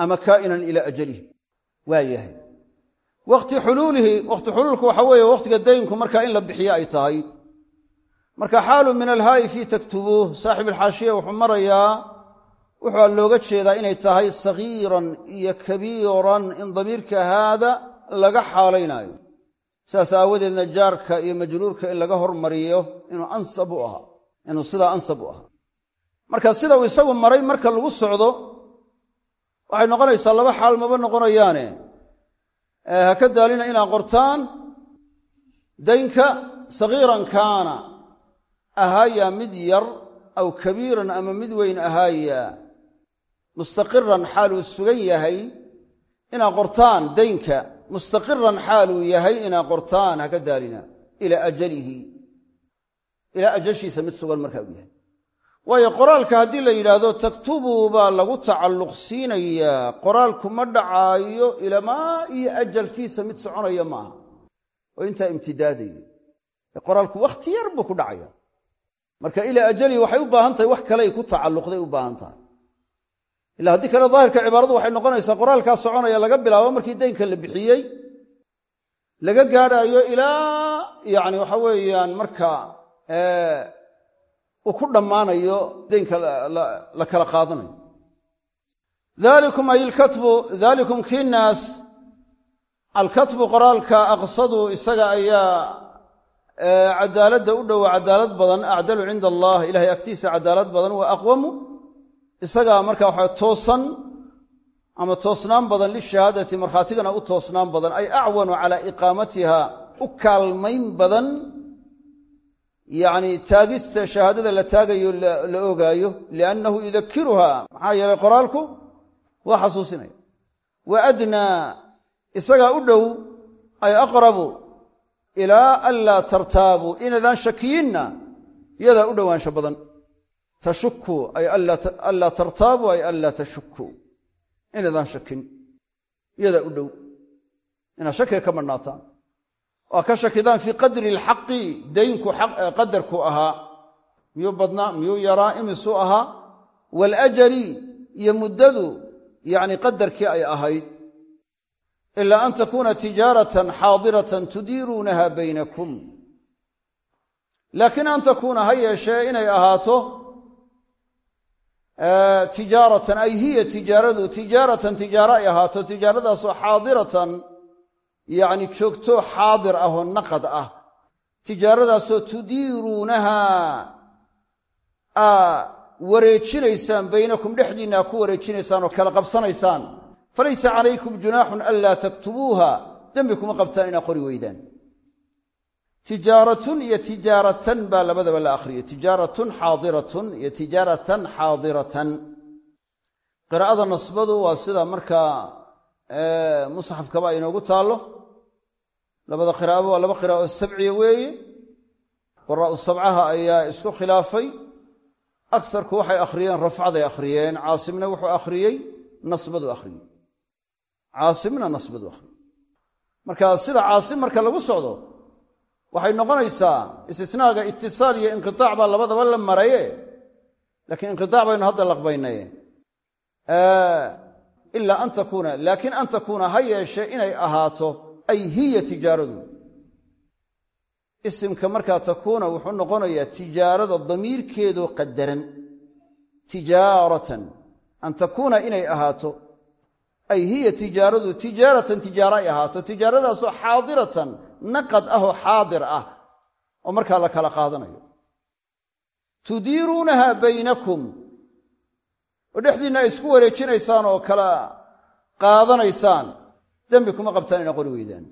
ama kaa'inan ilaa ajalihi waa yahay wakhti xuluulihi wakhti xuluulku waxa weeye wakhtiga daynku markaa in la bixiyo ay tahay. Marka xaalu min alhaa'i fii taktubuuh saaxib alxaashiya wuxuu marayaa wuxuu looga jeedaa inay tahay sagiiran iyo kabiiran in damiirka haada laga xaalaynaayo. Saas aawadeedna jaarka iyo majruurka in laga hormariyo inuu ansab u ahaa inuu sidaa ansab u ahaa marka sida uu isagu maray marka lagu socdo waxay noqonaysaa laba xaal maba noqonayaane ha ka daalina inaa qortaan daynka sagiiran kaana ahaaya mid yar aw kabiiran ama mid weyn ahaaya mustaqiran xaaluu sugan yahay inaa qortaan daynka mustaqiran xaaluu yahay inaa qortaan ha ka daalina ilaa ajalihi. Ilaa ajashiisa mid sugan markaa u yahay waayo qoraalka haddii la yidhaahdo taktubuu baa lagu tacalluq siinayaa qoraalku ma dhacaayo ilamaa iyo ajalkiisa mid soconaya maaha. Oo intaa imtidaadaya qoraalku wakhti yar buu ku dhacaya. Marka ilaa ajalihi waxay u baahan tahay wax kaley ku tacalluqday u baahan tahay. Ila haddii kale daahirka cibaaradu waxay noqonaysaa qoraalkaa soconaya laga bilaabo markii daynka la bixiyey laga gaadhaayo ilaa yani waxa weeyaan marka uu ku dhammaanayo daynka la kala qaadanayo dalikum ay ilkatbu dalikum kii naas. Alkatbu qoraalka aqsadu isaga ayaa cadaaladda u dhowa cadaalad badan acdalu cinda allah ilahay agtiisa cadaalad badan wa aqwamu. Isagaa marka waxa toosan ama toosnaan badan lishahaadati markhaatigana u toosnaan badan ay acwanu calaa iqaamatiha u kaalmayn badan yacni taagista shahaadada la taagayo la ogaayo liannahu yudakiruha maxaa yeelay qoraalku waa xasuusinaya wa adnaa isagaa u dhow ay aqrabu ilaa anlaa tartaabuu inaydaan shakiyinna yadaa u dhowaansho badan. Tashuku ay anlaa tartaabuu ay anlaa tashukuu inaydaan shakin yadaa u dhow. Inaad shakiga ka madhnaataan waa ka shakidaan fii qadri alxaqi daynku qadarku ahaa. Miyuu badnaa miyuu yaraa imisuu ahaa. Waalaajali iyo muddadu yacni qadarkii ay ahayd. Ilaa an takuuna tijaaratan xaadiratan tudiiruunaha baynakum. Laakiin an takuuna ha yeeshee inay ahaato tijaaratan ay hiya tijaaradu tijaaratan tijaaro ay ahaato tijaaradaasoo xaadiratan yacni joogto xaadir ah oo naqad ah. Tijaaradaasoo tudiiruunaha aa wareejinaysaan baynakum dhexdiinna aa ku wareejinaysaan oo kala qabsanaysaan. Falaysa calaykum junaaxun anlaa taktubuuha. Dembi kuma qabtaan inaa qori weydaan. Tijaaratun iyo tijaaratan baa labadaba la akhriyay tijaaratun xaadiratun iyo tijaaratan xaadiratan. Qiraa'ada nasbadu waa sida markaa musxafkaba inoogu taallo labada qiraa'aba waa laba qiraa'o sabciya weeye quraa'u sabcaha ayaa isku khilaafay. Aksarku waxay akhriyeen rafcaday akhriyeen. Caasimna wuxuu akhriyey nasbadu akhriyey. Caasimna nasbadu akhriyey. Marka sida caasim marka lagu socdo waxay noqonaysaa istisnaaga itisaal iyo inqitaac baa labadaba la maraye. Laakiin inqitaac baynu hadda laqbaynaye. Ilaa an takuuna laakiin an takuuna ha yeeshe inay ahaato ay hiya tijaaradu. Isimka markaa takuuna wuxuu noqonayaa tijaarada damiirkeedoo qadaran tijaaratan an takuuna inay ahaato. Ay hiya tijaaradu tijaaratan tijaaro ay ahaato tijaaradaasoo xaadiratan naqad ah oo xaadir ah oo markaa la kala qaadanayo. Tudiiruunaha baynakum oo dhexdiinna ay isku wareejinaysaan oo kala qaadanaysaan dembi kuma qabtaan ina qori weydaan.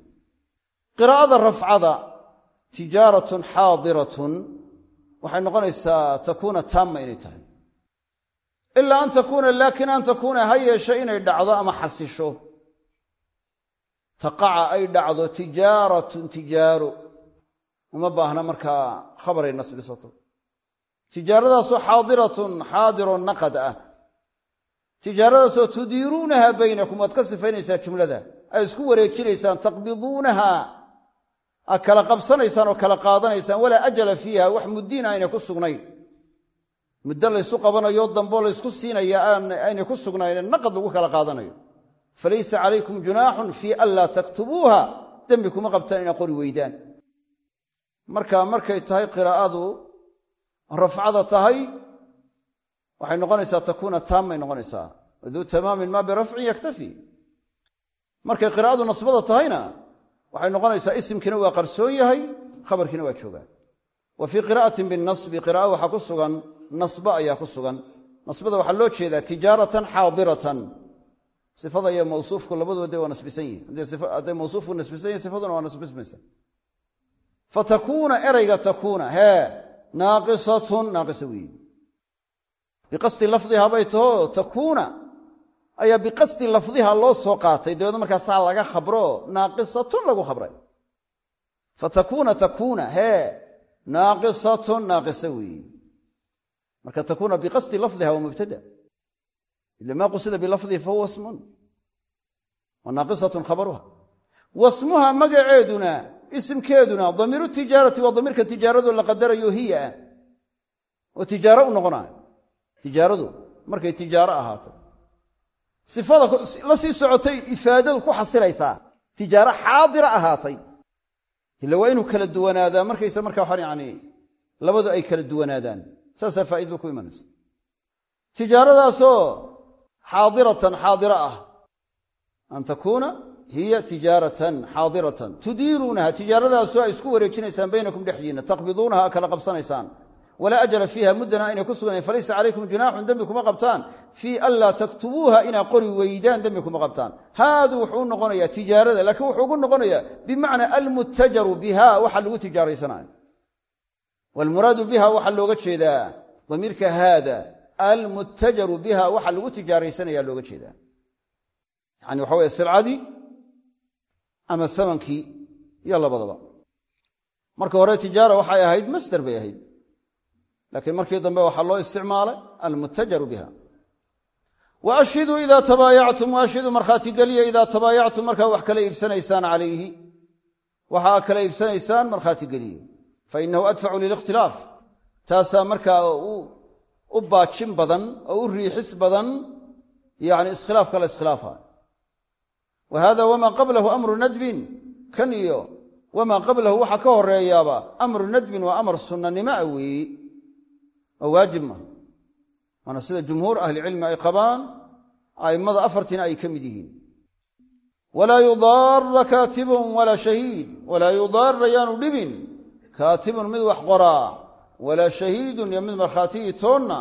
Qiraa'ada rafcada tijaaratun xaadiratun waxay noqonaysaa takuuna taamma inay tahay. Ilaa an takuuna laakiin an takuuna ha yeeshe inay dhacdo ama xasisho. Taqaca ay dhacdo tijaaratun tijaaro uma baahna markaa khabaray nasbisato. Tijaaradaasoo xaadiratun xaadiro naqad ah. Tijaaradaasoo tudiiruunaha baynakum waad ka sifaynaysaa jumlada ay isku wareejinaysaan taqbiduunaha aad kala qabsanaysaan oo kala qaadanaysaan walaa ajala fiiha wax muddiina aynay ku sugnayn. Muddo laysu qabanayo damboo laysku siinaya aynay ku sugnayn naqad lagu kala qaadanayo. Falaysa calaykum junaaxun fii an laa taktubuuha dembi kuma qabtaan inaa qori weydaan. Marka markay tahay qiraa'adu rafcada tahay waxay noqonaysaa takuuna taamay noqonaysaa. Duu tamaamin maa birafcin yaktafi markay qiraa'adu nasbada tahayna waxay noqonaysaa isimkiina waa qarsoon yahay khabarkiina waa joogaan. Wa fii qiraa'atin binasbi qira'a waxaa ku sugan nasba ayaa ku sugan. Nasbada waxaa loo jeedaa tijaaratan xaadiratan. Sifada iyo mawsuufku labaduba dee waa nasbisan yihiin hadday mawsuufku nasbisan yihiin sifaduna waa nasbismaysa. Fatakuuna erayga takuuna hee naaqisatun naaqisa weeye biqasdi lafdiha bay taho takuuna ayaa biqasdi lafdiha loo soo qaatay. Dabeedna markaasaa laga khabro naaqisatun lagu khabray. Fatakuuna takuuna hee naaqisatun naaqisa weeye marka takuuna biqasdi lafdiha waa mubtada. Ila maa qusida bilafdihi fahuwa smun wa naaqisatun khabaruha. Wasmuha magaceeduna isimkeeduna damiiru tijaarati waa damiirka tijaaradu la qadarayo hiya. Ah oo tijaaradu markay tijaaro ahaato sifada la sii socotay ifaadadu ku xasilaysaa tijaaro xaadira ahaatay. Ila waa inuu kala duwanaadaa. Markaysa markaa waxaan yani labadu ay kala duwanaadaan. Saasaa faaidadu ku imanaysa. Tijaaradaasoo xaadiratan xaadira ah. An takuuna hiya tijaaratan xaadiratan. Tudiiruunaha tijaaradaasoo ay isku wareejinaysaan baynakum dhexdiinna taqbiduunaha kala qabsanaysaan walaa ajala fiiha muddana aynay ku sugnayn. Falaysa calaykum junaaxun dembi kuma qabtaan. Fii an laa taktubuuha inaa qori weydaan dembi kuma qabtaan. Haadu wuxuu u noqonayaa tijaarada laakiin wuxuu ugu noqonayaa bimacnaa almuttajaru biha waxa lagu tijaaraysanayo. Waalmuraadu biha waxaa looga jeedaa. Damiirka haada almuttajaru biha waxa lagu tijaaraysanaya looga jeedaa. Yani waxa weye silcadii ama amankii iyo labadaba. Marka hore tijaara waxay ahayd laakiin markii dambe waxaa loo isticmaalay almuttajaru biha. Wa ashhiduu idaa tabaayactum waashhiduu markhaati geliya idaa tabaayactum markaa wax kala iibsanaysaan calayhi. Waxaa kala iibsanaysaan markhaati geliye fa inahu adfacu lilikhtilaaf. Taasaa markaa u baajin badan oo u riixis badan yani iskhilaafka la iskhilaafa wa hada wamaa qablahu amru nadbin. Kan iyo wamaa qablahu waxa ka horeeyaaba amru nadbin waa amar sunnanimo a weeye oo waajib maha waana sida jumhuur ahlicilmi ay qabaan a'immada afartiina ay ka mid yihiin. Walaa yudaara kaatibun walaa shahiid walaa yudaara yaanu dhibin kaatibun mid wax qoraa walaa shahiidun iyo mid markhaatigii toonna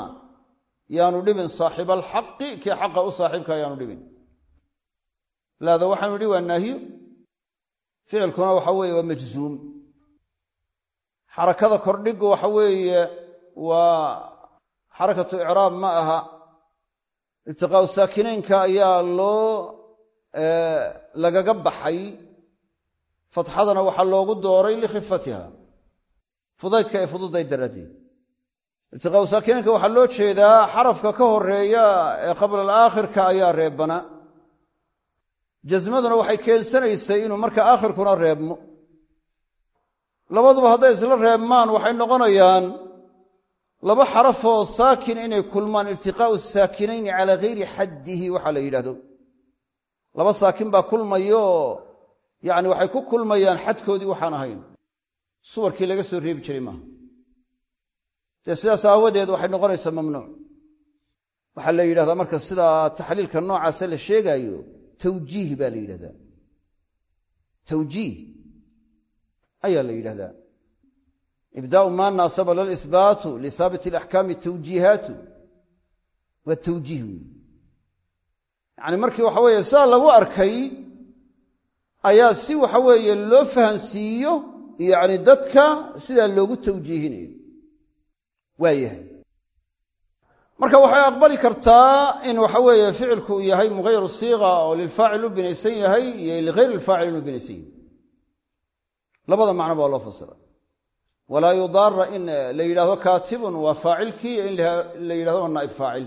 yaanu dhibin saaxiba alxaqi kii xaqa u saaxiibka yaanu dhibin. Laada waxaanu idhi waa naahiyo? Ficilkuna waxa weeye waa majzuum. Xarakada kordhigu waxa weeye waa xarakatu icraab ma aha. Iltiqaau saakinaynka ayaa loo lagaga baxay. Fatxadana waxaa loogu dooray likhifatiha. Fudaydka ee fududay daraaddeed. Iltiqaau saakinaynka waxaa loo jeedaa xarafka ka horreeya ee qabla alaakhirka ayaa reebana. Jasmaduna waxay keensanaysay inuu marka aakhirkuna reebmo. Labaduba hadday isla reebmaan waxay noqonayaan laba xarafoo saakin inay kulmaan iltiqaa'u saakinayni calaa hayri xaddihi waxaa la yidhahdo. Laba saakin baa kulmayo yacni waxay ku kulmayaan xadkoodii waxaan ahayn. Suwarkii laga soo reebi jiray maaha. Dee sidaas aawadeed waxay noqonaysaa mamnuuc. Waxaa la yidhahdaa marka sidaa taxliilka noocaasa la sheegaayo tawjiih baa la yidhahdaa. Tawjiih ayaa la yidhahdaa ibdaau maa naasaba lalisbaatu lihaabit alaxkaami tawjiihaatu waa tawjiih weyi yacni markii waxa weeye sidaa lagu arkay ayaa si waxa weeye loo fahansiiyo yacni dadka sidaa loogu tawjiihinayo waa yahay marka waxay aqbali kartaa in waxa weeye ficilku uu yahay mughayru siiqa oo lilfaacil u binaysan yahay iyo ligayr ilfaacil inuu binaysan yahay labada macno baa loo fasira walaa yudaara in la yidhahdo kaatibun waa faacilkii in la yidhahdo naa'ib faacil.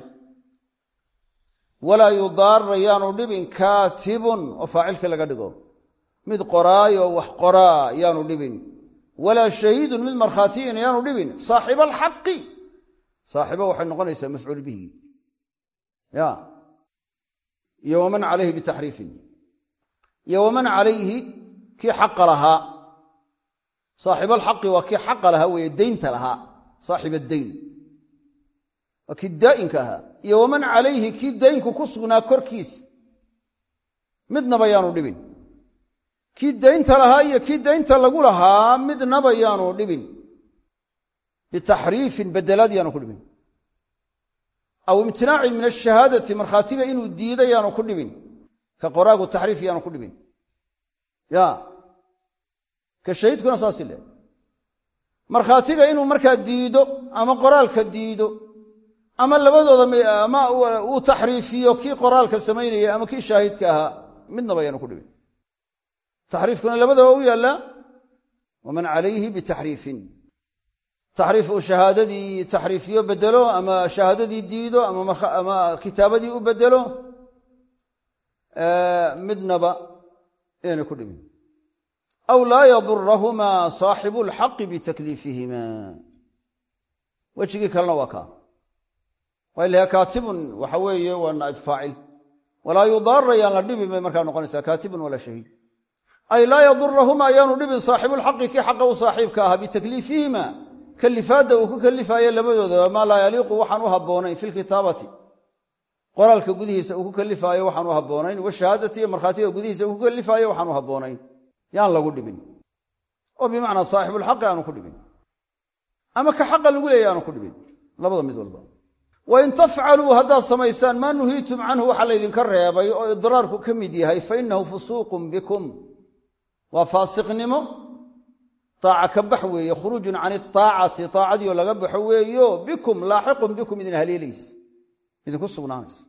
Walaa yudaara yaanu dhibin kaatibun oo faacilkii laga dhigo. Mid qoraayoo wax qoraa yaanu dhibin. Walaa shahiidun mid markhaatiyin yaanu dhibin. Saaxiba alxaqi saaxibo waxay noqonaysaa mafcuul bihi. Ya. Iyo waman calayhi saaxiib alxaqi waa kii xaqa lahaa weeye deynta lahaa saaxib addeyn waa kii daa'inka ahaa. Iyo waman calayhi kii daynku ku sugnaa korkiis. Midnaba yaanu dhibin. Kii daynta lahaa iyo kii daynta lagu lahaa midnaba yaanu dhibin. Bitaxriifin bedelaad yaanu ku dhibin. Aw imtinaacin min ashahaadati markhaatiga inuu diida yaanu ku dhibin. Ka qoraagu taxriif yaanu ku dhibin. Ya ka shahiidkuna saasi leh markhaatiga inuu markaa diido ama qoraalka diido ama labadooda ama uu taxriifiyo kii qoraalka samaynaya ama kii shaahidka ahaa midnaba yaanu ku dhibin. Taxriifkuna labadaba u yaallaa waman calayhi bitaxriifin. Taxriif uu shahaadadii taxriifiyo bedelo ama shahaadadii diido ama kitaabadii u bedelo midnaba yaanu ku dhibin aw laa yadurahumaa saaxibu lxaqi bitakliifihima wejigii kalena waa kaa waa ilaha kaatibun waxa weeye waa naa'ib faacil walaa yudaara yaan la dhibin bay markaa noqonaysaa kaatibun walaa shahiid ay laa yadurahumaa yaanu dhibin saaxibulxaqi kii xaqa u saaxiibka ahaa bitakliifihima kalifaadda uu ku kalifaayo labadoodaba maa laa yaliiqu waxaan u habboonayn fi qoraalka gudihiisa uu ku kalifaayo waxaan u habboonayn washahaadati iyo markhaatiga gudihiisa uu ku kalifaayo waxaan u habboonayn yaan lagu dhibin. oo bimacnaa saaxibulxaqi aanu ku dhibin. ama ka xaqa lagu leeya aanu ku dhibin. labada mid walba. wain tafcaluu haddaad samaysaan maa nuhiitum canhu waxa laydinka reebay oo idraarku ka mid yahay fa innahu fusuuqun bikum. waa faasiqnimo. aaca ka bax weeye khuruujun can iaacati aacadiio laga baxo weeyo bikum laaxiqun bikum idin haleelays idinku sugnaanaysa.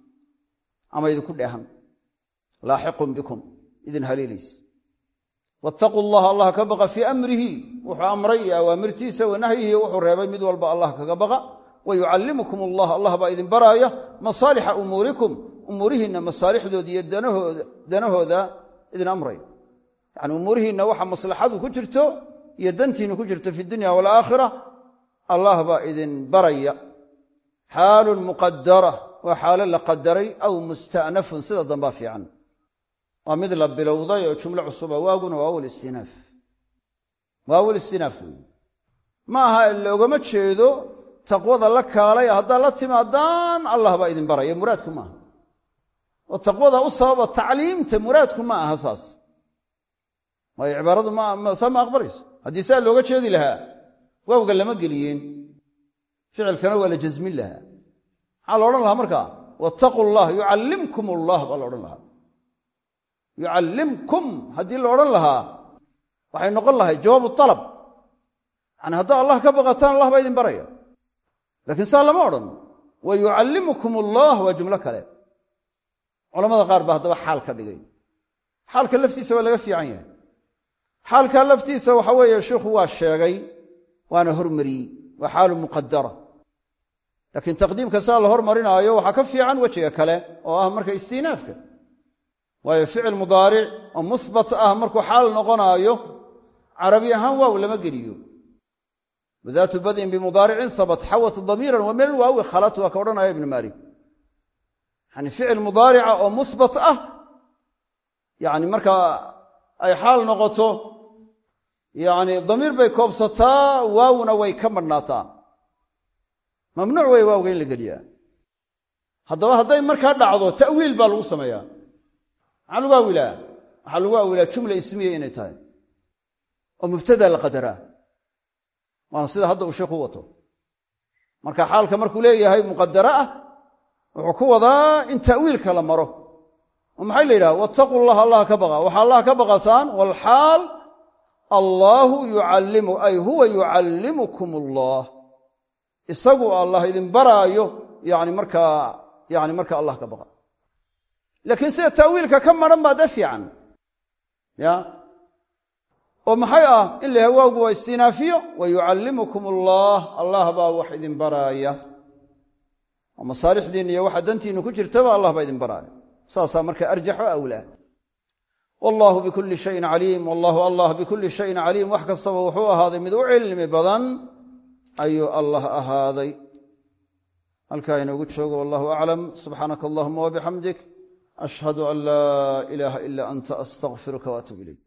ama idinku dheehan. laaxiqun bikum idin haleelays wattaquu llaha allah ka baqa fii amrihi. Wuxuu amray iyo awaamirtiisa wa nahyihi. Wuxuu reebay mid walba allah kaga baqa. Wa yucallimukum allah allah baa idin baraaya masaalixa umuurikum. Umuurihiinna masaalixdooda iyo danahooda idin amraya yani umuurihiinna waxa maslaxadu ku jirto iyo dantiinu ku jirto fi dunya walaakhira allah baa idin baraya. Xaalun muqadara waa mid la bilowday oo jumlo cusuba waaguna waa awal istinaaf. Waa awal istinaaf ma aha loogama jeedo taqwada la kaalay haddaad la timaadaan allah baa idin baraya. Muraadku maaha oo taqwada u sababa tacliimta muraadku ma aha saas. Waayo cibaaradu saa ma aqbalayso? Haddii saa looga jeedi lahaa waawga lama geliyeen. Ficilkana waa la jasmin lahaa. Maxaa la odhan lahaa markaa? Wattaquu llah yucallimkum allah baa la odhan lahaa yucallimkum haddii la odhan lahaa. Waxay noqon lahay jawaabu alab yani haddaa allah ka baqataan allah baa idin baraya. Laakiin saa lama odhan. Wa yucallimukum allah waa jumlo kale. Culamada qaar baa haddaba xaal ka dhigay. Xaalka laftiisa waa laga fiican yahay. Xaalkaa laftiisa waxa weeye sheikhu waa sheegay waana hormariyey waa xaalu muqadara laakiin taqdiimka saa la hormarinaayo waxaa ka fiican wejiga kale oo ah marka istiinaafka waayo ficil mudaaric oo muhbat ah markuu xaal noqonaayo carabi ahaan waaw lama geliyo. Wadaatu badin bimudaaricin habat xawat damiiran wa min alwaawi khalat waa ka odhanaya ibnu maalik. Yani ficil mudaarica oo muhbat ah yani markaa ay xaal noqoto yani damiir bay koobsataa waawna way ka madhnaataa. Mamnuuc wey waawga in la geliyaa. Haddaba hadday markaa dhacdo ta'wiil baa lagu sameeyaa maxaa lagu awilaa waxaa lagu awilaa jumla ismiya inay tahay. Oo mubtada la qadaraa waana sida hadda uu sheikhu wato. Marka xaalka markuu leeyahay muqadara ah wuxuu ku wadaa in ta'wiilka la maro. Oo maxay la yidhaha? Wattaquu llaha allah ka baqa. Waxaa allah ka baqataan walxaal allaahu yucallimu ay huwa yucallimukum allah isagu allah idin baraayo yani markaa yani marka allah ka baqa laakiin sida taawiilka ka maran baa dee fiican. Ya? Oo maxay ah? In la hawaagu waa istinaafiyo wa yucallimukum allah baa wax idin baraaya oo masaalixdiinna iyo waxa dantiinna ku jirtaba allah baa idin baraaya saasaa marka arjaxo awlaa wallahu bikulli shayin caliim. Wallahu allah bikulli shayin caliim. Wax kastaba wuxuu ahaaday mid u cilmi badan ayuu allah ahaaday. Halkaa inoogu joogo wallahu aclam ashhadu an laa ilaaha ila anta astaqfiruka waatuub ilayk